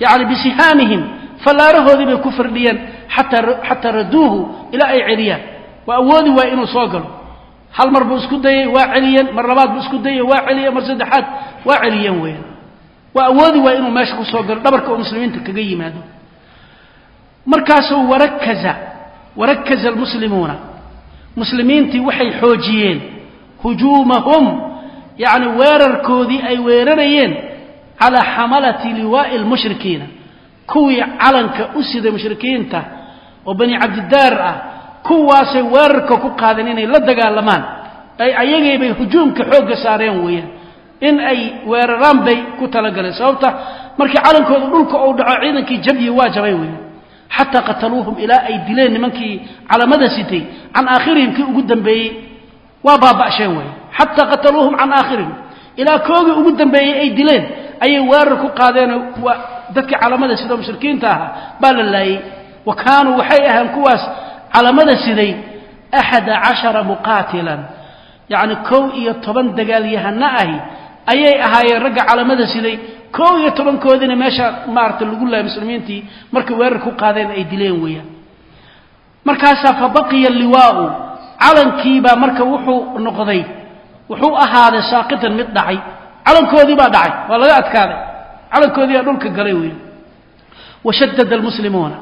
yani bisihaamihim fallaarahoodii bay ku firdhiyeen xataa raduuhu ilaa ay celiyaan. Waa awoodi waay inuu soo galo. Hal mar buu isku dayey waa celiyeen mar labaad buu isku dayey waa celiyeen mar saddexaad waa celiyeen weeyaan waa awoodi waay inuu meesha ku soo galo dhabarka oo muslimiinta kaga yimaado markaasuu warakaza warakaza almuslimuuna. Muslimiintii waxay xoojiyeen hujuumahum yacni weerarkoodii ay weerarayeen calaa xamalati liwaa'i lmushrikiina kuwii calanka u siday mushrikiinta oo bani cabdidaar ah kuwaasay weerarka ku qaadeen inay la dagaalamaan. Ay ayagaybay hujuumka xoogga saareen weeyaan. In ay weeraraan bay ku talagaleen. Sababta markii calankooda dhulka uu dhaco ciidankii jabyi waa jabay weeyaan xataa qataluuhum ilaa ay dileen nimankii calamada sitay can aakhirihim kii ugu dambeeyey waa baaba'sheen weeye xataa qataluuhum can aakhirihim ilaa koogii ugu dambeeyey ay dileen ayay weerar ku qaadeenoo dadkii calamada sida mushrikiinta ahaa baa la laayey wa kaanuu waxay ahaan kuwaas calamada siday axada cashara muqaatilan yacni kow iyo toban dagaalyahano ahi ayay ahaayeen ragga calamada siday kow iyo tobankoodiina meesha maarata lagu laayay muslimiintii markay weerar ku qaadeen ay dileen weeyaan. Markaasaa fa baqiya liwaau calankiibaa marka wuxuu noqday wuxuu ahaaday saaqitan mid dhacay calankoodii baa dhacay waa laga adkaaday calankoodii baa dhulka galay weeyaan. Washaddada almuslimuuna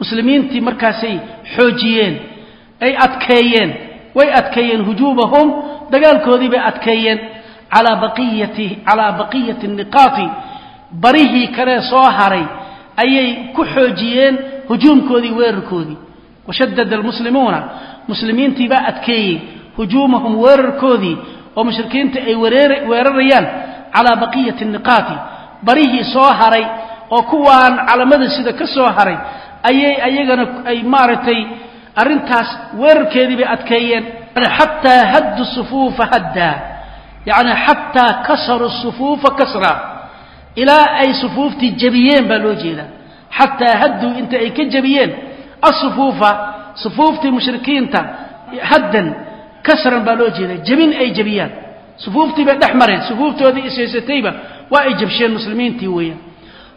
muslimiintii markaasay xoojiyeen ay adkeeyeen way adkeeyeen hujuumahum dagaalkoodii bay adkeeyeen calaa baqiyati niqaati barihii kalee soo haray ayay ku xoojiyeen hujuumkoodii weerarkoodii. Washaddada almuslimuuna muslimiintii baa adkeeyey hujuumahum weerarkoodii oo mushrikiinta ay weerarayaan calaa baqiyati niqaati. Barihii soo haray oo kuwaan calamada sida ka soo haray ayay ayagana ay maaragtay arrintaas weerarkeedii bay adkeeyeen. Xataa haddu sufuufa haddaa yacni xataa kasaruu sufuufa kasra ilaa ay sufuuftii jabiyeen baa loo jeedaa. Xataa hadduu inta ay ka jabiyeen asufuufa sufuuftii mushrikiinta haddan kasran baa loo jeedaa. Jabin ay jabiyaan sufuuftii bay dhex mareen. Sufuuftoodii ishaysatayba waa ay jabsheen muslimiintii weeyaan.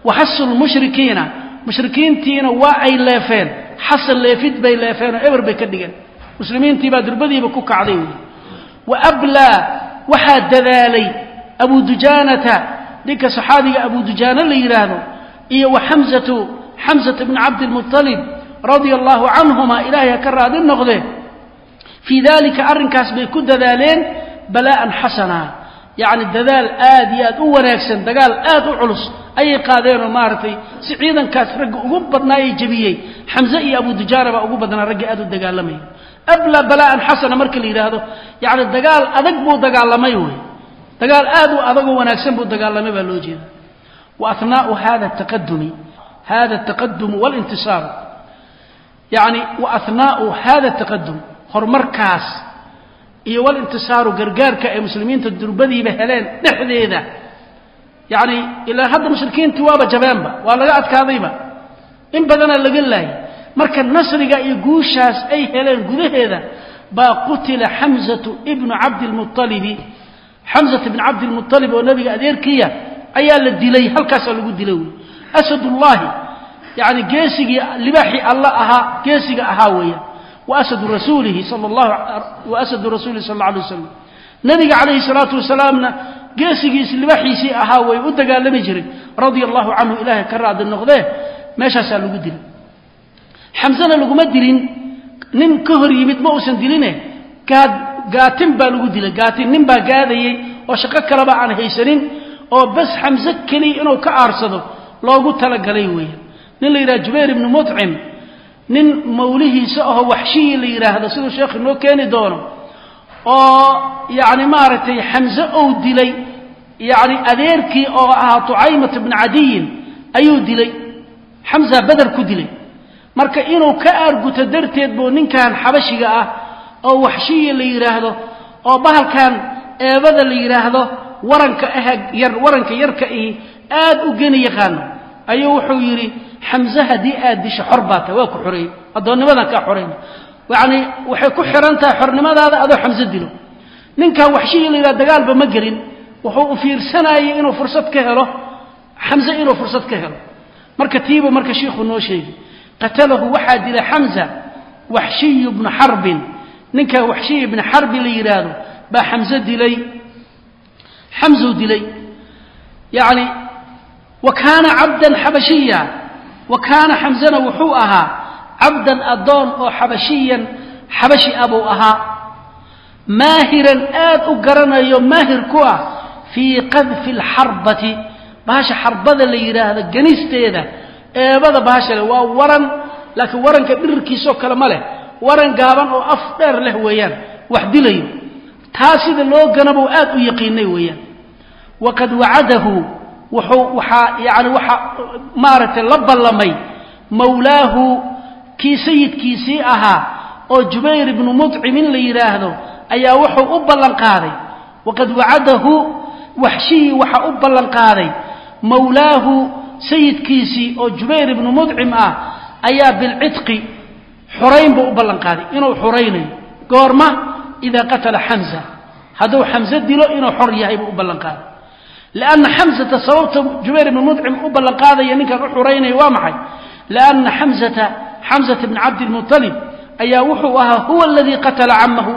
Waxasu lmushrikiina mushrikiintiina waa ay leefeen. Xasan leefid bay leefeen oo eber bay ka dhigeen. Muslimiintii baa durbadiiba ku kacday wey wa ablaa waxaa dadaalay abu dujaanata ninka saxaabiga abu dujaana la yidhaahdo iyo wa xamzatu xamzata bni cabdilmuطalib radia allahu canhuma ilaahay ha ka raadi noqde. Fii dalika arrinkaas bay ku dadaaleen balaa'an xasana. Yacni dadaal aad iyo aad u wanaagsan dagaal aad u culus ayay qaadeenoo maaragtay si ciidankaas ragga ugu badnaayay jebiyey. Xamze iyo abu dujaana baa ugu badnaa ragga aad u dagaalamaya abla balaa'an xasana marka la yidhaahdo yacni dagaal adag buu dagaalamay wey dagaal aad u adagoo wanaagsan buu dagaalamay baa loo jeeda wa ahnaau hada taqadumi hada taqadumu walintisaaru yacni wa ahnaau hada taqadum horumarkaas iyo walintisaaru gargaarka ay muslimiinta durbadiiba heleen dhexdeeda. Yacni ilaa hadda mushrikiintii waaba jabeenba waa laga adkaadayba. In badana laga laayay. Marka nasriga iyo guushaas ay heleen gudaheeda baa qutila xamzatu ibnu cabdilmualibi xamzat ibn cabdilmualib oo nabiga adeerkiya ayaa la dilay halkaasaa lagu dilay wey asadullaahi yani geesigii libaaxii alla ahaa geesiga ahaa weeyaan waasadu rasuulihi sal llahu waasadu rasuulihi sal alla alay wasalam nabiga calayhi salaatu wasalaamna geesigiisi libaaxiisii ahaa way u dagaalami jiray. Radia allahu canhu ilaahay ka raadi noqdee meeshaasaa lagu dilay. Xamsena laguma dilin nin ka hor yimid ma uusan gaatin baa lagu dilay gaatin nin baa gaadayey oo shaqo kaleba aan haysanin oo bas xamse keliya inuu ka aarsado loogu talagalay weeyaan nin la yidhaha jubayr ibnu mutcim nin mawlihiisa aho waxshiyi la yidhaahdo siduu sheekh inoo keeni doono oo yacni maaragtay xamse ou dilay yacni adeerkii oo ahaa tucaymata bni cadiyin ayuu dilay xamza beder ku dilay. Marka inuu ka aarguto darteed buu ninkan xabashiga ah oo waxshiya la yidhaahdo oo bahalkan eebada la yidhaahdo waranka ah yar waranka yarka ihi aad u geni yaqaano ayuu wuxuu yidhi xamse haddii aad disho xor baa tahay waa ku xoreeyey addoonnimadan kaa xorayna yacni waxay ku xihan tahay xornimadaada adoo xamse dilo. Ninkan waxshiya la yidhahdo dagaalba ma gelin. Wuxuu u fiirsanayay inuu fursad ka helo xamse inuu fursad ka helo. Marka tiibuu marka shiikhu noo sheegi qatalahu waxaa dilay xamza waxshiyu bnu xarbin ninka waxshiy bni xarbi la yidhaahdo baa xamse dilay. Xamzuu dilay. Yacni wa kaana cabdan xabashiya. Wa kaana xamzana wuxuu ahaa cabdan addoon oo xabashiyan xabashi ah buu ahaa. Maahiran aad u garanayo maahir ku ah fii qadfi alxarbati bahasha xarbada la yidhaahdo ganisteeda eebada bahasha leh waa waran laakiin waranka dhirirkiisoo kale ma leh waran gaaban oo af dheer leh weeyaan wax dilayo. Taa sida loo ganabuu aad u yaqiinay weeyaan. Waqad wacadahu wuxuu waxaa yani waxaa maaragtay la ballamay mawlaahu kii sayidkiisii ahaa oo jubayr ibnu mudcimin la yidhaahdo ayaa wuxuu u ballan qaaday. Waqad wacadahu waxshiyi waxaa u ballan qaaday mawlaahu sayidkiisii oo jubayr ibnu mudcim ah ayaa bilcidqi xurayn buu u ballan qaaday. Inuu xuraynayo. Goorma idaa qatala xamza hadduu xamse dilo inuu xor yahay buu u ballan qaaday. Xamsata sababta jubayr ibnu mudcim u ballan ninkan u xuraynaya waa maxay? Lianna xamsata xamsata bni cabdilmutalib ayaa wuxuu ahaa huwa aladii qatala camahu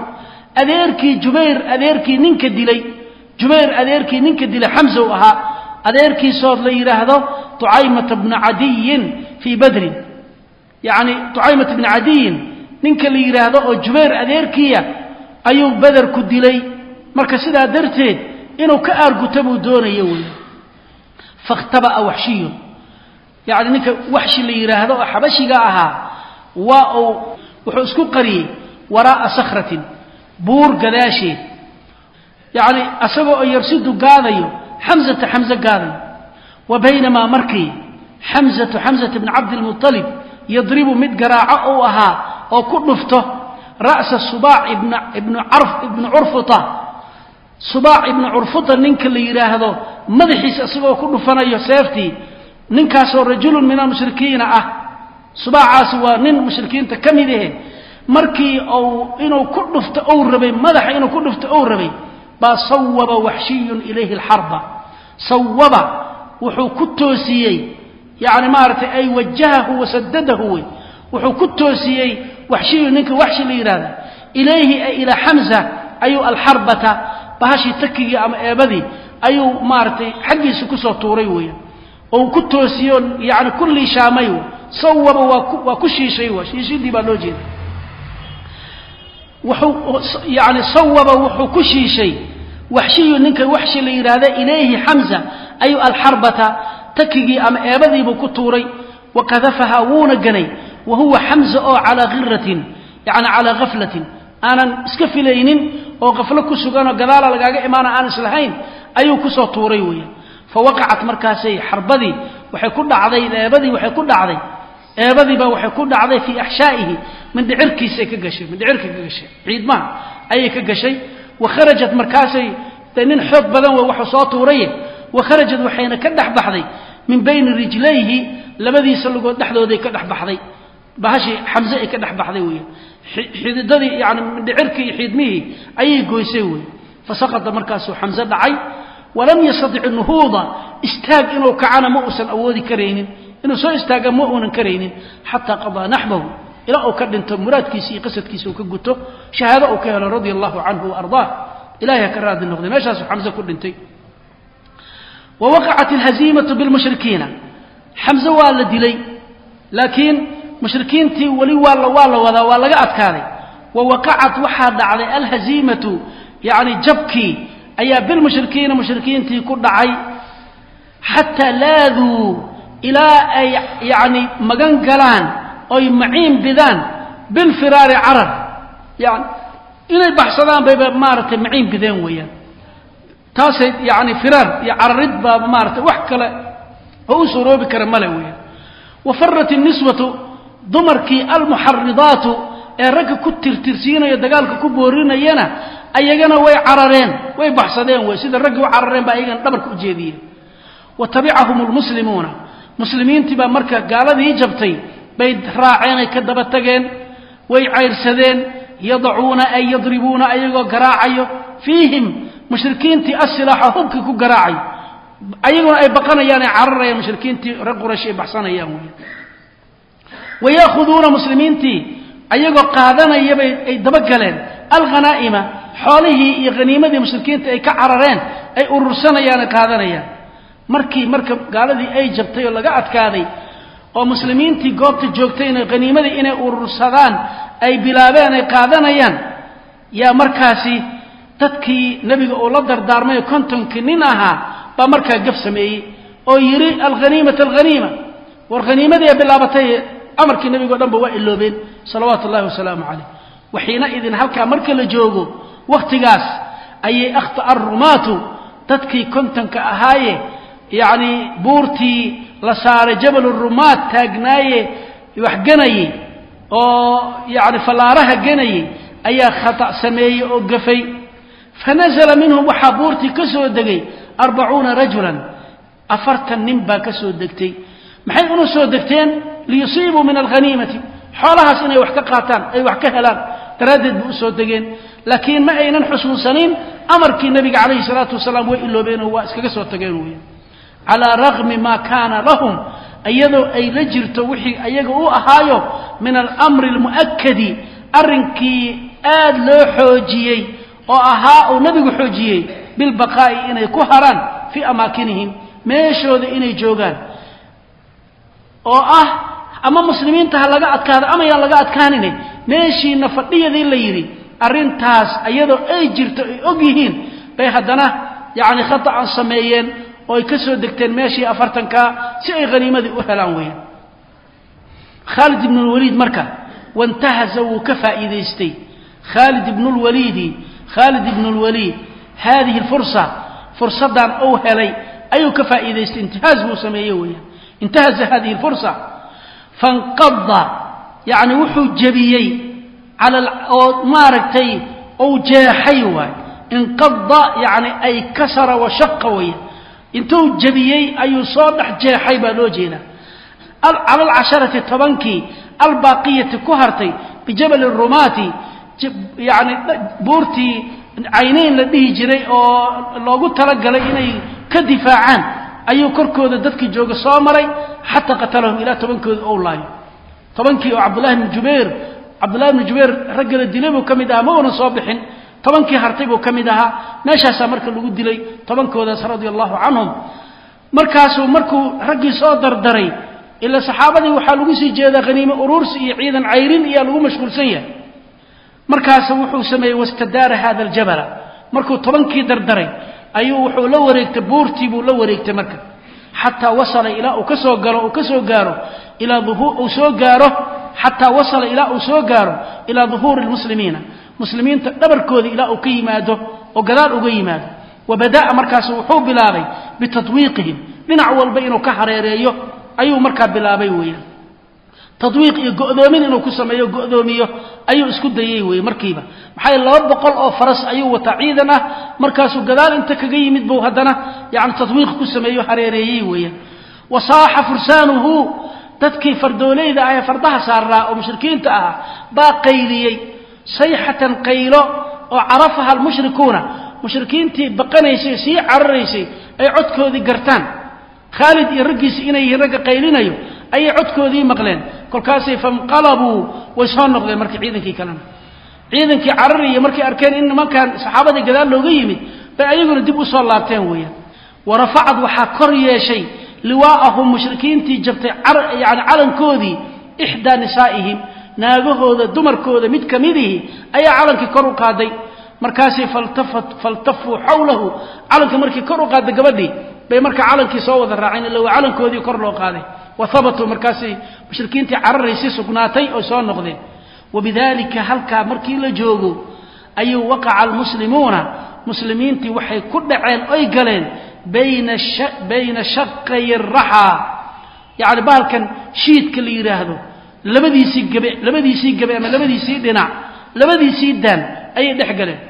adeerkii jubayr adeerkii ninka dilay jubayr adeerkii ninka dilay xamsa u ahaa. Adeerkiisood la yidhaahdo tucaymata bna cadiyin fii badrin yacni tucaymata bni cadiyin ninka la yidhaahdo oo jubayr adeerkiya ayuu beder ku dilay. Marka sidaa darteed inuu ka aarguto buu doonaya wey fakhtaba'a waxshiyun yacni ninka waxshi la yidhaahdo oo xabashiga ahaa waa uu wuxuu isku qariyey waraa'a sakhratin buur gadaasheed yacni asagoo oo yarsidu gaadayo xamzata xamse gaadayo. Wa baynamaa markii xamzatu xamzata bni cabdilmualib yadribu mid garaaco uu ahaa oo ku dhufto ra'sa subaac ibnu curfuta. Subaac ibnu curfuta ninka la yidhaahdo madaxiisa isagoo ku dhufanayo seeftii ninkaasoo rajulun min almushrikiina ah. Subaacaasi waa nin mushrikiinta ka mid ahe. Markii uu inuu ku dhufto ou rabay madaxa inuu ku dhufto ou rabay baa sawaba waxshiyun ilayhi alxarba. Sawaba wuxuu ku toosiyey yani maaragtay ay wajahahu wasadadahu wey. Wuxuu ku toosiyey waxshiyu ninka waxshi la yidhahda ilayhi ay ilaa xamza ayuu alxarbata bahashii takigii ama eebadii ayuu maaragtay xaggiisa ku soo tuuray weya oo ku toosiyo yani ku liishaamay sawaba waa ku shiishay shiishidii baa loo jeeda yani sawaba wuxuu ku shiishay waxshiyu ninka waxshi la yidhaahda ilayhi xamza ayuu alxarbata takigii ama eebadiibuu ku tuuray wa qadafahaa wuuna ganay wa huwa xamza oo calaa khiratin yani calaa gaflatin aanan iska filaynin oo qaflo ku suganoo gadaala lagaaga imaana aan islahayn ayuu ku soo tuuray weya fa waqacat markaasay xarbadii waxay ku dhacday eebadii waxay ku dhacday eebadiiba waxay ku dhacday fii axshaa'ihi mindhicirkiisay ka gashay mindhicirka ka gashay ciidmaha ayay ka gashay. Wa kharajat markaasay nin xoog badan wey waxuu soo tuuraye wa kharajat waxayna ka dhex baxday min bayni rijlayhi labadiisa lugood dhexdooday ka dhex baxday. Bahashii xamse ay ka dhex baxday wey xididadii yani mindhicirkii iyo xiidmihii ayay goysay wey fasaqata markaasuu xamse dhacay. Walam yastadic nuhuuda istaag inuu kacana ma uusan awoodi karaynin. Inuu soo istaaga ma uunan karaynin. Xataa qadaa naxbahu ilaa uu ka dhinto muraadkiisi iyo qasadkiisa uu ka guto shahaado uu ka helo radia allahu canhu waardaa ilahay ha ka raadi noqday. Meeshaasuu xamse ku dhintay wa waqacat alhaziimatu bilmushrikiina xamse waa la dilay laakiin mushrikiintii weli waa la wadaa waa laga adkaaday wa waqacat waxaa dhacday alhaziimatu yacni jabkii ayaa bilmushrikiina mushrikiintii ku dhacay xataa laaduu ilaa ay yacni magan galaan oy maciin bidaan bilfiraari carar yani inay baxsadaan bayba maaragtay maciin bideen weeyaan taasay yani firaar iyo cararid baaba maaratay wax kale oo u suroobi kara male weya wa farat الniswatu dumarkii almuxaridaatu ee ragga ku tirtirsiinayo dagaalka ku boorinayana ayagana way carareen way baxsadeen wey sida raggii u carareen baa ayagana dhabarka u jeediyeen. Wa tabicahum lmuslimuuna muslimiintii baa marka gaaladii jabtay bay raaceen ka daba tageen way cayrsadeen yadacuuna ay yadribuuna ayagoo garaacayo fiihim mushrikiintii asilaaxa hubkii ku garaacayo ayaguna ay baqanayaan ay cararayaan mushrikiintii reer quraysh ay baxsanayaan wey wayaahuduuna muslimiintii ayagoo qaadanayabay ay dabagaleen. Alghanaa'ima xoolihii iyo haniimadii mushrikiinta ay ka carareen ay urursanayaan ay qaadanayaan. Markii marka gaaladii ay jabtay oo laga adkaaday oo muslimiintii goobta joogtayna haniimadii inay urursadaan ay bilaabeen ay qaadanayaan yaa markaasi dadkii nebiga uu la dardaarmay oo kontonkii nin ahaa baa markaa gaf sameeyey oo yidhi alhaniimata alhaniima war haniimadii ay bilaabatay amarkii nebigo dhan ba waa iloobeen salawaatu ullahi wasalaamu calayh. Waxiina idin halkaa marka la joogo wakhtigaas ayay akhta'a arumaatu dadkii kontonka ahaaye yacni buurtii la saaray jabal rumaad taagnaaye wax ganayey oo yacni fallaaraha ganayey ayaa khata' sameeyey oo gafay fanazala minhum waxaa buurtii ka soo degay arbacuuna rajulan afartan nin baa ka soo degtay maxay unu soo degteen liyusiibuu min alghaniimati xoolahaas inay wax ka qaataan ay wax ka helaan daraaddeed bay u soo degeen laakiin ma aynan xusuusanin amarkii nebiga calayhi salaatu wasalaam way iloobeenoo waa iskaga soo tageen weya calaa ragmi maa kaana lahum iyadoo ay la jirto wixii ayaga u ahaayo min alamri almu'akadi arrinkii aad loo xoojiyey oo ahaa uu nebigu xoojiyey bilbaqaa'i inay ku haraan fii amaakinihim meeshooda inay joogaan. Oo ah ama muslimiinta ha laga adkaado ama yaan laga adkaanine meeshiina fadhiyadii la yidhi arrintaas iyadoo ay jirto ay og yihiin bay haddana yacni khata'an sameeyeen oo ay ka soo degteen meeshii afartankaa si ay haniimadii u helaan weeyaan. Khaalid ibnulwaliid marka wantahaza wuu ka faa'iidaystay. Khaalid ibnulwaliidi khaalid ibnulwaliid haadihi alfursa fursaddan uu helay ayuu ka faa'iidaystay intihaaz buu sameeyey weeyaan. Intahaza hadihi alfursa fanqada yacni wuxuu jebiyey oo maaragtay ou jeexay waay. Inqada yacni ay kasara washaqa weeyaan. Intuu jebiyey ayuu soo dhex jeexay baa loo jeedaa. Cala tobankii albaaqiyati ku hartay bijabali rumaati yacni buurtii caynayn la dhihi jiray oo loogu talagalay inay ka difaacaan ayuu korkooda dadkii jooga soo maray xataa qatalahum ilaa tobankooda ou laayo tobankii oo cabdullahi bni jubayr cabdullahi bni jubayr ragga la dilay buu ka mid ahaa ma uunan soo bixin. Tobankii hartay buu ka mid ahaa meeshaasaa marka lagu dilay tobankoodaas radia allahu canhum. Markaasuu markuu raggii soo dardaray ila saxaabadii waxaa lagu sii jeedaa haniime uruursi iyo ciidan cayrin iyaa lagu mashquulsan yahay markaasu wuxuu sameeyey wastadaara hada aljabala markuu tobankii dardaray ayuu wuxuu la wareegtay buurtii buu la wareegtay marka. Xataa wasala ilaa uu ka soo galo uu ka soo gaaro ilaa uu soo gaaro xataa wasala ilaa uu soo gaaro ilaa duhuuri lmuslimiina muslimiinta dhabarkooda ilaa uu ka yimaado oo gadaal uga yimaado. Wa bada'a markaasu wuxuu bilaabay bitadwiiqihim. Dhinac walba inuu ka hareereeyo ayuu markaa bilaabay weeyaan tadwiiq iyo go'doomin inuu ku sameeyo go'doomiyo ayuu isku dayey weye markiiba. Maxaa laba boqol oo faras ayuu wataa ciidan ah markaasuu gadaal inta kaga yimid buu haddana yani tadwiiq ku sameeyo hareereeyey weeyaan wa saaxa fursaanuhu dadkii fardoolayda ah ee fardaha saaraa oo mushrikiinta ahaa baa qayliyey sayxatan qaylo oo carafaha almushrikuuna mushrikiintii baqanaysay sii cararaysay ay codkoodii gartaan. Khaalid iyo raggiisi inay yihiin ragga qaylinayo ayay codkoodii maqleen kolkaasay fanqalabuu way soo noqdeen marka ciidankii kalena. Ciidankii carariya markay arkeen in nimankan saxaabadii gadaal looga yimid bay ayaguna dib u soo laabteen weeyaan. Wa rafacad waxaa kor yeeshay liwaa'ahum mushrikiintii jabtay yani calankoodii ixdaa nisaa'ihim naagahooda dumarkooda mid ka midihii ayaa calankii kor u qaaday. Markaasay faltafuu xawlahu calankii markii kor u qaaday gabadhii bay marka calankii soo wada raaceen illa waa calankoodii kor loo qaaday wa habatuu markaasay mushrikiintii cararaysay sugnaatay oo soo noqdeen. Wabidalika halkaa markii la joogo ayuu waqaca almuslimuuna muslimiintii waxay ku dhaceen oy galeen bayna bayna shaqay raxaa yacni bahalkan shiidka la yidhaahdo labadiisii gabe labadiisii gabe ama labadiisii dhinac labadiisii daan ayay dhex galeen.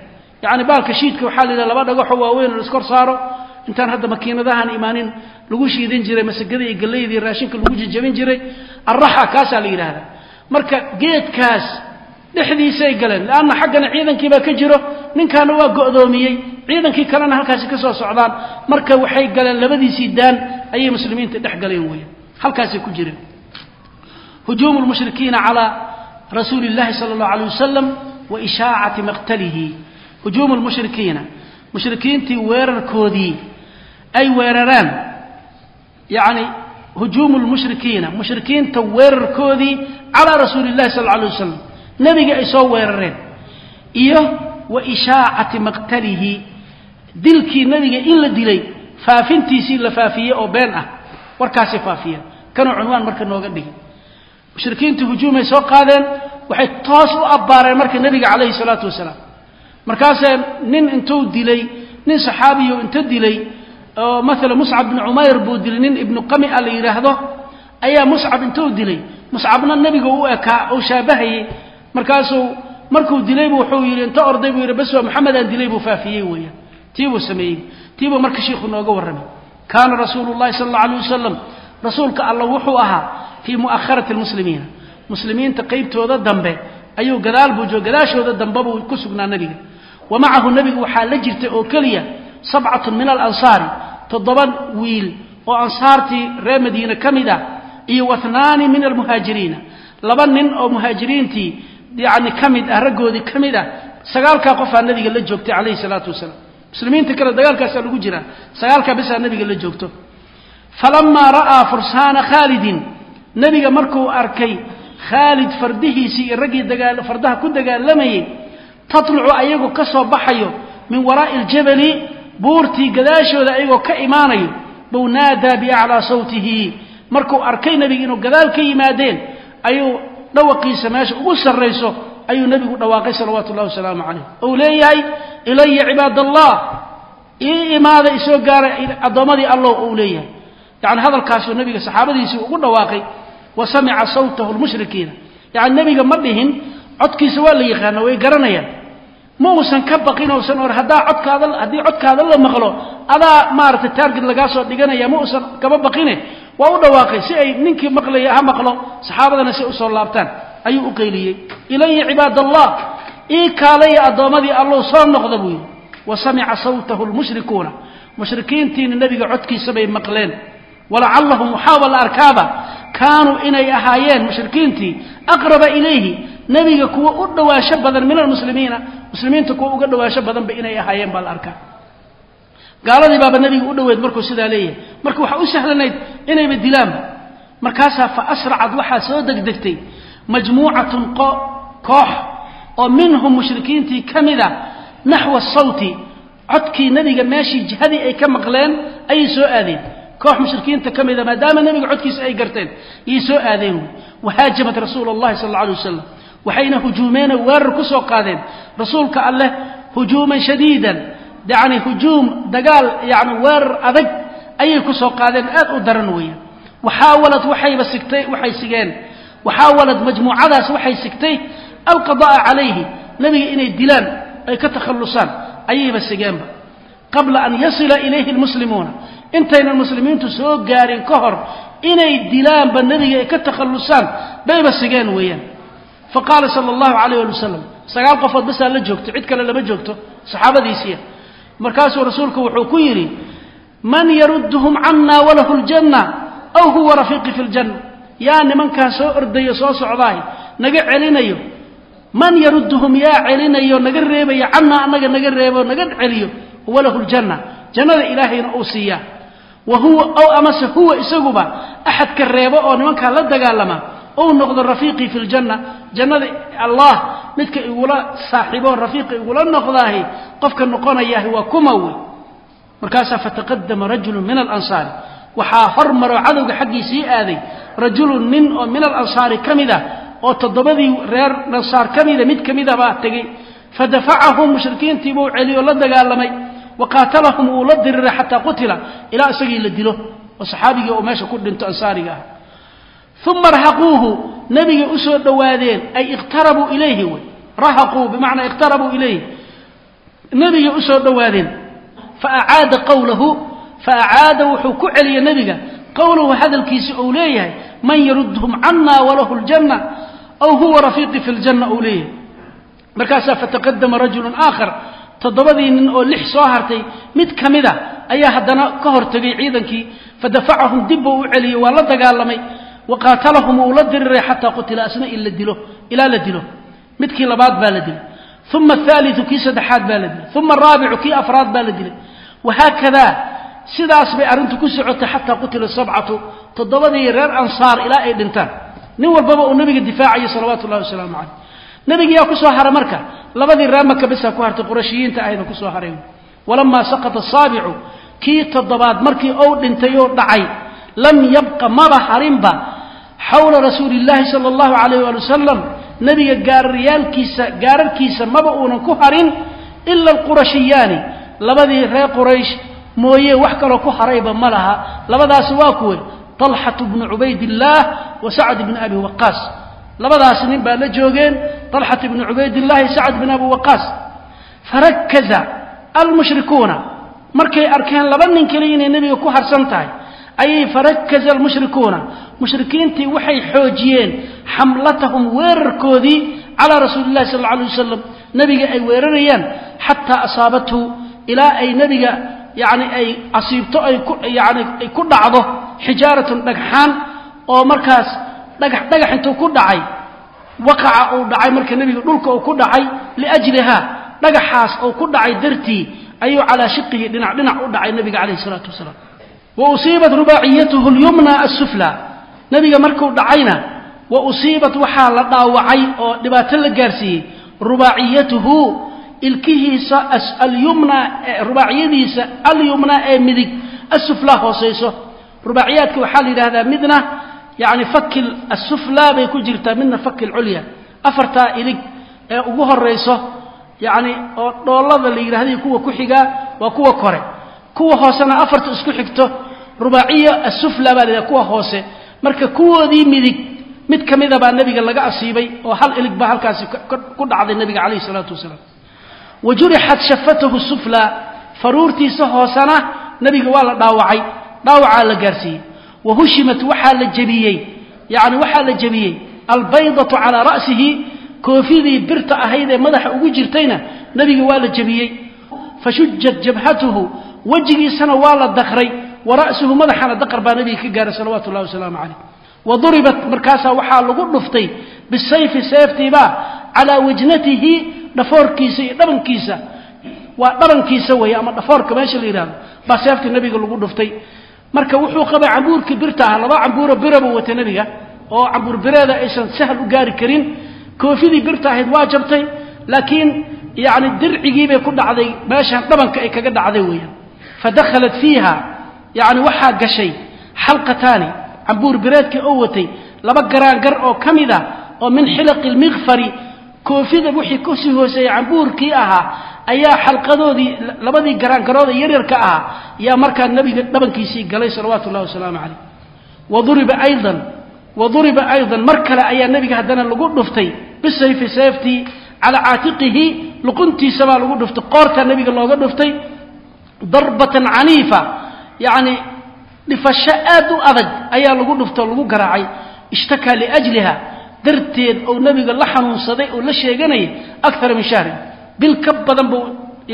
Yacni bahalka shiidka waxaa la yidhaha laba dhagaxoo waaweyn oo la iskor saaro intaan hadda makiinadahan imaanin lagu shiidin jiray masagada iyo gallayda iyo raashinka lagu jajabin jiray arraxa kaasaa la yidhaahdaa. Marka geedkaas dhexdiisay galeen leanna xaggana ciidankii baa ka jiro ninkaana waa go'doomiyey ciidankii kalena halkaasi ka soo socdaan. Marka waxay galeen labadiisii daan ayay muslimiinta dhex galeen weeyaan halkaasay ku jireen. Hujuumu lmushrikiina calaa rasuuli illahi sala allahu alay wasalam wa ishaacati maqtalihi. Hujuumu lmushrikiina mushrikiintii weerarkoodii ay weeraraan. Yacni hujuumu lmushrikiina mushrikiinta weerarkoodii calaa rasuuli illahi sal alla alay wasalam nebiga ay soo weerareen. Iyo wa ishaacati maqtalihi. Dilkii nebiga in la dilay faafintiisii la faafiyey oo been ah. Warkaasay faafiyeen. Kanuu cunwaan marka nooga dhigi mushrikiintii hujuumay soo qaadeen. Waxay toos u abbaareen marka nebiga calayhi salaatu wasalaam. Markaasee nin intuu dilay nin saxaabiyo inta dilay oo maala muscab bnu cumayr buu dilay nin ibnu qamia la yidhaahdo ayaa muscab intuu dilay. Muscabna nebiga u ekaa oo shaabahayey markaasuu markuu dilaybu wuxuu yidhi inta orday buu yidhi bas waa maxamedaan dilay buu faafiyey weeyaan tii buu sameeyey. Tii buu marka shiikhu nooga warramay. Kaana rasuulu llahi sala alla alay wasalam rasuulka alla wuxuu ahaa fii mu'akharati almuslimiina muslimiinta qaybtooda dambe ayuu gadaal buu joog gadaashooda dambe buu ku sugnaa nebiga. Wa macahu nebigu waxaa la sabcatun min alansaari toddoba wiil oo ansaartii reer madiine ka mid ah iyo wahnaani min almuhaajiriina laba nin oo muhaajiriintii yacni ka mid ah raggoodii ka mid ah sagaalkaa qofaa nebiga la joogtay calayhi salaatu wasalaam. Muslimiinta kale dagaalkaasaa lagu jiraa sagaalkaa bisaa nebiga la joogto. Falamaa ra'aa fursaana khaalidin nebiga markuu arkay khaalid fardihiisii iyo raggii fardaha ku dagaalamayey tatlucu ayagoo ka soo baxayo min waraa'i aljabali buurtii gadaashooda ayagoo ka imaanayo buu naadaa biaclaa sawtihi. Markuu arkay nebiga inuu gadaal ka yimaadeen ayuu dhawaqiisa meesha ugu sarrayso ayuu nebigu dhawaaqay salawaatu ullahi wasalaamu calayh ou leeyahay ilaya cibaadallah. Ii imaada isoo gaara addoommadii allow ou leeyahay. Yacni hadalkaasuu nebiga saxaabadiisii ugu dhawaaqay wa samica sawtahu lmushrikiina. Yacni nebiga ma dhihin codkiisa waa la yaqaana way garanayaan ma uusan ka baqin uusan or haddaa codkaada haddii codkaada la maqlo adaa maaragtay taarget lagaa soo dhiganaya ma uusan kaba baqine waa u dhawaaqay si ay ninkii maqlaya ha maqlo saxaabadana si u soo laabtaan. Ayuu u qayliyey ilaya cibaadallah ii kaalaya addoommadii allow soo noqda buu yidhi. Wa samica sawtahu lmushrikuuna. Mushrikiintiina nebiga codkiisa bay maqleen. Walacallahum waxaaba la arkaaba kaanuu inay ahaayeen mushrikiintii aqraba ilayhi nebiga kuwa u dhawaansho badan min almuslimiina muslimiinta kuwa uga dhawaansho badanba inay ahaayeen baa la arkaa gaaladii baaba nebiga u dhoweed markuu sidaa leeyahay. Marka waxaa u sahlanayd inayba dilaanba markaasaa fa asracad waxaa soo degdegtay majmuucatun koox oo minhum mushrikiintii ka mid a naxwa sawti codkii nebiga meeshii jihadii ay ka maqleen ayay soo aadeen. Koox mushrikiinta ka mida maadaama nebiga codkiisa ay garteen ayay soo aadeen. Wahaajamat rasuula allahi sal alla alay wasalam waxayna hujuumeena weerar ku soo qaadeen rasuulka alleh hujuuman shadiidan yacni hujuum dagaal yacni weerar adag ayay ku soo qaadeen aad u daran weeyaan. Waxaawalad waxayba sigtay waxay sigeen. Waxaawalad majmuucadaas waxay sigtay alqada'a calayhi nebiga inay dilaan ay ka takhallusaan ayayba sigeenba. Qabla an yasila ilayhi almuslimuuna intaynan muslimiintu soo gaarin ka hor inay dilaanba nebiga ay ka takhallusaan bayba sigeen weeyaan fa qaala sala allahu calayh ali wasalam sagaal qofood basaa la joogto cid kale lama joogto. Saxaabadiisiya markaasuu rasuulku wuxuu ku yidhi man yarudduhum cannaa walahu ljanna aw huwa rafiiqi fi ljanna yaa nimankaa soo ordayo soo socdaay naga celinayo. Man yarudduhum yaa celinayo naga reebayo cannaa annaga naga reebo naga celiyo walahu ljanna jannada ilaahayna uu siiyaa. Wa huwa ow amase huwa isaguba axadka reebo oo nimankaa la dagaalama ou noqdo rafiiqii fi ljanna jannada allah midka igula saaxiibo rafiiqa igula noqdaahi qofka noqonayaahi waa kuma wey markaasaa fataqadama rajulun min alansaari waxaa hormaroo cadowga xaggiisii aaday rajulun nin oo min alansaari ka mid ah oo toddobadii reer ansaar ka mida mid ka mida baa tegey. Fadafacahum mushrikiintii buu celiyoo la dagaalamay. Wa qaatalahum uu la diriray xataa qutila ilaa isagii la dilo. Oo saxaabigii oo meesha ku dhinto ansaariga ah uma rahaquuhu nebigay u soo dhowaadeen ay iqtarabuu ilayhi wey rahaquu bimacnaa iqtarabuu ilayhi nebigay u soo dhowaadeen faacaada qawlahu faacaada wuxuu ku celiyey nebiga qowlahu hadalkiisi ou leeyahay man yarudhum cana walahu ljanna aw huwa rafiiqi fi ljanna ou leeyahay markaasaa fataqadama rajulun aakhar toddobadii nin oo lix soo hartay mid ka mida ayaa haddana ka hortegay ciidankii fadafacahum dib buu u celiyey waa la dagaalamay wa qaatalahum uu la diriray xataa qutila asna in la dilo ilaa la dilo midkii labaad baa la dilay uma ahaaliu kii saddexaad baa la dilay uma araabicu kii afraad baa la dilay wahaakada sidaas bay arrintu ku socotay xataa qutila sabcatu toddobadii reer ansaar ilaa ay dhintaan nin walbaba uu nabiga difaacayay salawaatu llahi wasalaamu caleyh nabiga yaa ku soo hara marka labadii reer maka bisaa ku hartay qurashiyiinta ahayna ku soo haray walamaa saqata asaabicu kii toddobaad markii ou dhintay oo dhacay lam yabqa maba harinba xawla rasuuli illaahi sala allahu calayh waali wasalam nebiga gaararyaalkiisa gaararkiisa maba uunan ku harin ila alqurashiyaani. Labadii reer quraysh mooye wax kaloo ku harayba ma laha. Labadaasi waa kuwe talxatu bnu cubaydillaah wa sacd bni abi waqaas. Labadaasi nin baa la joogeen talxat bni cubaydillahi sacd bn abi waqaas. Farakaza almushrikuuna markay arkeen laba nin keliya inay nebiga ku harsan tahay ayay farakaza almushrikuuna mushrikiintii waxay xoojiyeen xamlatahum weerarkoodii calaa rasuuli illahi sal alay wasalam nebiga ay weerarayaan xataa asaabathu ilaa ay nebiga yani ay asiibto ay ku yani ay ku dhacdo xijaaratun dhagxaan oo markaas dhagax intuu ku dhacay waqaca uu dhacay marka nebiga dhulka uu ku dhacay liajliha dhagaxaas uu ku dhacay dartii ayuu calaa shiqihi dhinac dhinac u dhacay nebiga calayhi isalaatu wasalaam. Wa usiibat rubaaciyatuhu lyumna asufla nebiga markuu dhacayna wa usiibat waxaa la dhaawacay oo dhibaato la gaarsiiyey. Rubaaciyatuhu ilkihiisa alyumna rubaaciyadiisa alyumna ee midig asufla hoosayso rubaaciyaadka waxaa la yidhahdaa midna yani fakil asufla bay ku jirtaa midna fakil culya. Afartaa ilig ee ugu horayso yani oo dhoollada la yidhahday kuwa ku xigaa waa kuwa kore. Kuwa hoosena afarta isku xigto rubaaciya asufla baa la yidhahda kuwa hoose marka kuwoodii midig mid ka mida baa nebiga laga asiibay oo hal ilig baa halkaasi ku dhacday nebiga calayhi isalaatu wasalaam. Wa jurixat shafatahu sufla faruurtiisa hoosena nebiga waa la dhaawacay dhaawacaa la gaarsiiyey. Wa hushimat waxaa la jebiyey yani waxaa la jebiyey albaydatu calaa ra'sihi koofidii birta ahayd ee madaxa ugu jirtayna nebiga waa la jebiyey. Fashujat jabhatuhu wejigiisana waa la dakray wa ra'suhu madaxana daqar baa nebiga ka gaaray salawaatu ullahi wasalaamu calayh. Wa duribat markaasaa waxaa lagu dhuftay bisayfi seeftiibaa calaa wajnatihi dhafoorkiisa iyo dhabankiisa. Waa dhabankiisa weeye ama dhafoorka meesha la yidhahdo baa seefta nebiga lagu dhuftay. Marka wuxuu qabay cambuurkii birta ah laba cambuuro bira buu watay nebiga oo cambuur bireeda aysan sahal u gaari karin. Koofidii birta ahayd waa jabtay laakiin yani dircigiibay ku dhacday meeshan dhabanka ay kaga dhacday weeyaan. Fadakhalat fiiha yani waxaa gashay xalqataani cambuur bireedkii oo watay laba garaangar oo ka mid ah oo min xilaqi lmikfari koofida wixii ku sii hooseeyey cambuurkii ahaa ayaa xalqadoodii labadii garaangarooda yaryarka ahaa yaa markaa nebiga dhabankiisii galay salawaatu ullahi wasalaamu calayh. Waduriba aydan wa duriba aydan mar kale ayaa nebiga haddana lagu dhuftay bisayfi seeftii calaa caatiqihi luquntiisa baa lagu dhuftay qoortaa nebiga looga dhuftay darbatan caniifa yacni dhifasho aad u adag ayaa lagu dhuftay oo lagu garaacay. Ishtakaa liajliha darteed oo nebiga la xanuunsaday oo la sheeganayay akara min shahrin. Bil ka badan buu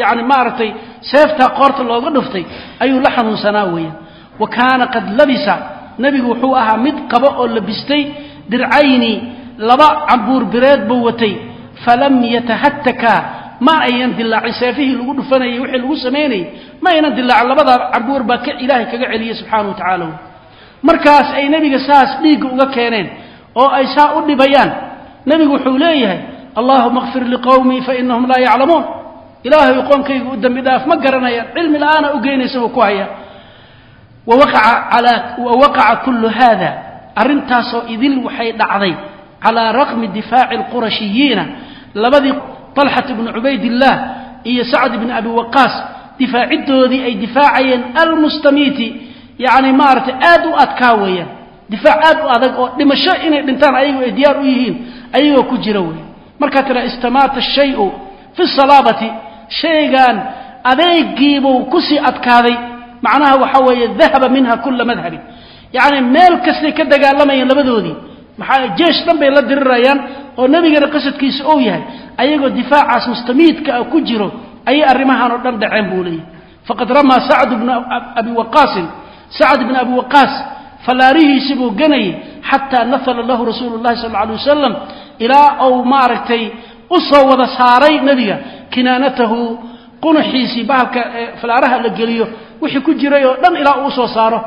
yani maaragtay seeftaa qoorta looga dhuftay ayuu la xanuunsanaa weeyaan. Wa kaana qad labisa nebigu wuxuu ahaa mid qabo oo labistay dircayni laba cambuur bireed buu watay. Falam yatahattakaa ma aynan dilaacin seefihii lagu dhufanayay wixii lagu samaynayay ma aynan dilaacin labadaa cambuur baa ilaahay kaga celiyey subxaana wa tacaala. Markaas ay nebiga saas dhiigga uga keeneen oo ay saa u dhibayaan nebigu wuxuu leeyahay allahuma kfir liqowmii fainahum laa yaclamuun. Ilaahay qoonkayga u dembi dhaaf ma garanayaan cilmi la'aana u geynaysa buu ku haya. Wawaqaca kullu haada arrintaasoo idil waxay dhacday calaa raqmi difaaci alqurashiyiina labadii talxat ibnu cubaydillaah iyo sacd ibni abi waqaas difaaciddoodii ay difaacayeen almustamiiti yacni maaragtay aad u adkaa weeyaan. Difaac aad u adag oo dhimasho inay dhintaan ayagu ay diyaar u yihiin ayagoo ku jira weeye markaa tira istamaata shayu fi salaabati. Shaygan adeegiibuu ku sii adkaaday. Macnaha waxa weeye dahaba minha kula madhabin. Yacni meel kastay ka dagaalamayeen oo nebigana qasadkiisa ou yahay ayagoo difaacaas mustamiidka ah ku jiro ayay arrimahan oo dhan dhaceen buu leeyahy faqad ramaa sacd bnu abi waqaasin sacd bni abi waqaas fallaarihiisi buu ganayay xataa nafala lahu rasuulu llahi sal alay wasalam ilaa uu maaragtay u soo wada saaray nebiga kinaanatahu qunuxiisii bahalka fallaaraha la geliyo wixii ku jiray oo dhan ilaa uu u soo saaro.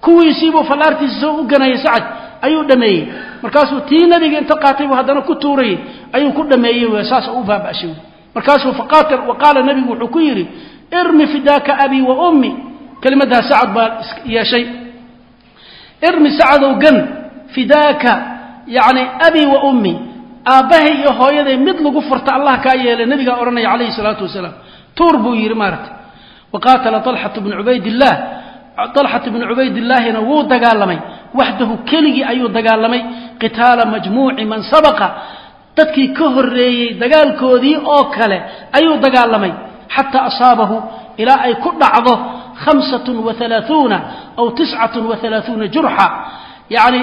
Kuwiisiibuu fallaartiisa soo u ganayay sacad ayuu dhameeyey. Markaasuu tii nabiga inta qaatay buu haddana ku tuurayay ayuu ku dhameeyey w saas u baaba'shay markaasuu wa qaala nabigu wuxuu ku yidhi irmi fidaaka abii wa ummi. Kelimaddaa sacad baa yeeshay. Irmi sacadow gan fidaaka yacni abii wa ummi. Aabbahay iyo hooyaday mid lagu furta allah kaa yeelay nabigaa odhanaya calayhi salaatu wasalaam. Tuur buu yidhi maaragtay. Wa qaatala alxatu bnu cubaydillaah alxat bnu cubaydillaahina wuu dagaalamay waxdahu keligii ayuu dagaalamay qitaala majmuuci man sabaqa dadkii ka horreeyey dagaalkoodii oo kale ayuu dagaalamay xataa asaabahu ilaa ay ku dhacdo halaaثuuna aw halaaثuuna jurxa yacni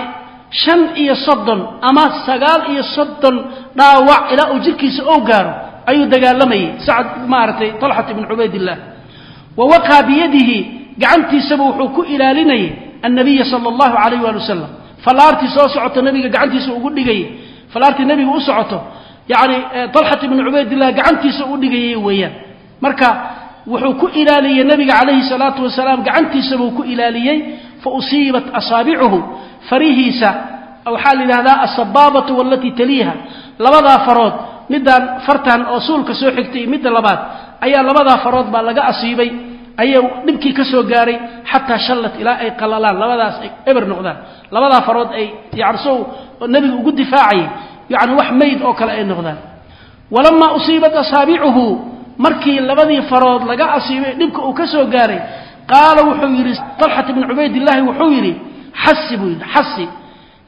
shan iyo soddon ama sagaal iyo soddon dhaawac ilaa uu jirkiisa ou gaaro ayuu dagaalamayay sacd maaragtay talxat ibnu cubaydillaah wa waqaa biyadihi gacantiisaba wuxuu annabiya sala allahu calayh waali wasalam fallaartii soo socoto nabiga gacantiisa ugu dhigayay fallaartii nebiga u socoto yacni talxat ibnu cubaydillah gacantiisa u dhigayay weeyaan marka wuxuu ku ilaaliyey nebiga calayhi salaatu wasalaam gacantiisabuu ku ilaaliyey fa usiibat asaabicuhu farihiisa waxaa la yidhahdaa asabaabatu walatii taliiha labadaa farood midaan fartan oo suulka soo xigtay midda labaad ayaa labadaa farood baa laga asiibay ayuu dhibkii ka soo gaaray xataa shallat ilaa ay qalalaan labadaas ay eber noqdaan. Labadaa farood ay yani nebiga ugu difaacayay yani wax mayd oo kale ay noqdaan. Walamaa usiibat asaabicuhu markii labadii farood laga asiibay dhibka uu ka soo gaaray qaala wuxuu yidhi talxat ibnu cubaydillaahi wuxuu yidhi xasi buu yidhi xasi.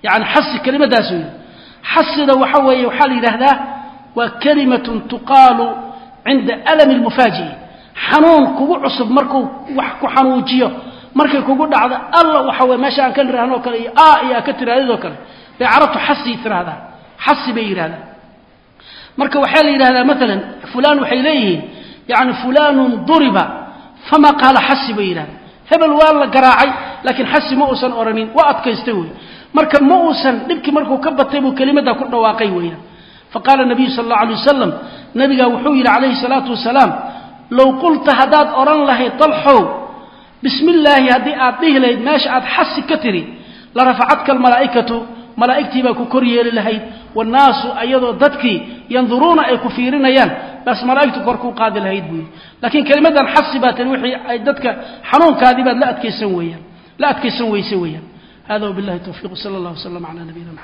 Yani xasi kelimadaasuu yidhi. Xasida waxa weeye waxaa la yidhaahdaa waa kalimatun tuqaalu cinda alami lmufaaji'i xanuun kugu cusub markuu wax ku xanuujiyo. Markay kugu dhacdo alla waxa weye meesha aan ka nirahnoo kale iyo a iyo aa ka tiraadidoo kale. Bay carabtu xasi tiraahdaa xasi bay yidhahdaa marka waxaa la yidhahdaa maalan fulaan waxay leeyihiin yani fulaanun duriba fama qaala xasi bay yidhahdaa hebel waa la garaacay laakiin xasi ma uusan odhanin waa adkaystay wey marka ma uusan dhibkii markuu ka batay buu kelimaddaa ku dhawaaqay weeyaan faqaala nabiyu sal allau alay wasalam nabigaa wuxuu yidhi calayhi salaatu wasalaam low qulta haddaad odhan lahayd dalxow bismi illaahi haddii aad dhihi lahayd meesha aad xasi ka tiri la rafacadka almalaa'ikatu malaa'igtii baa ku kor yeeli lahayd wannaasu ayadoo dadkii yanduruuna ay ku fiirinayaan bas malaa'igtu kor kuu qaadi lahayd buu yidhi. Laakiin kelimadan xasi baa tiri wixii ay dadka xanuunkaadii baad la adkaysan weeyaan la adkaysan weyse weeyaan. Hada wabillahi towfiiq sala allah wasalam cala nabiyina maxamed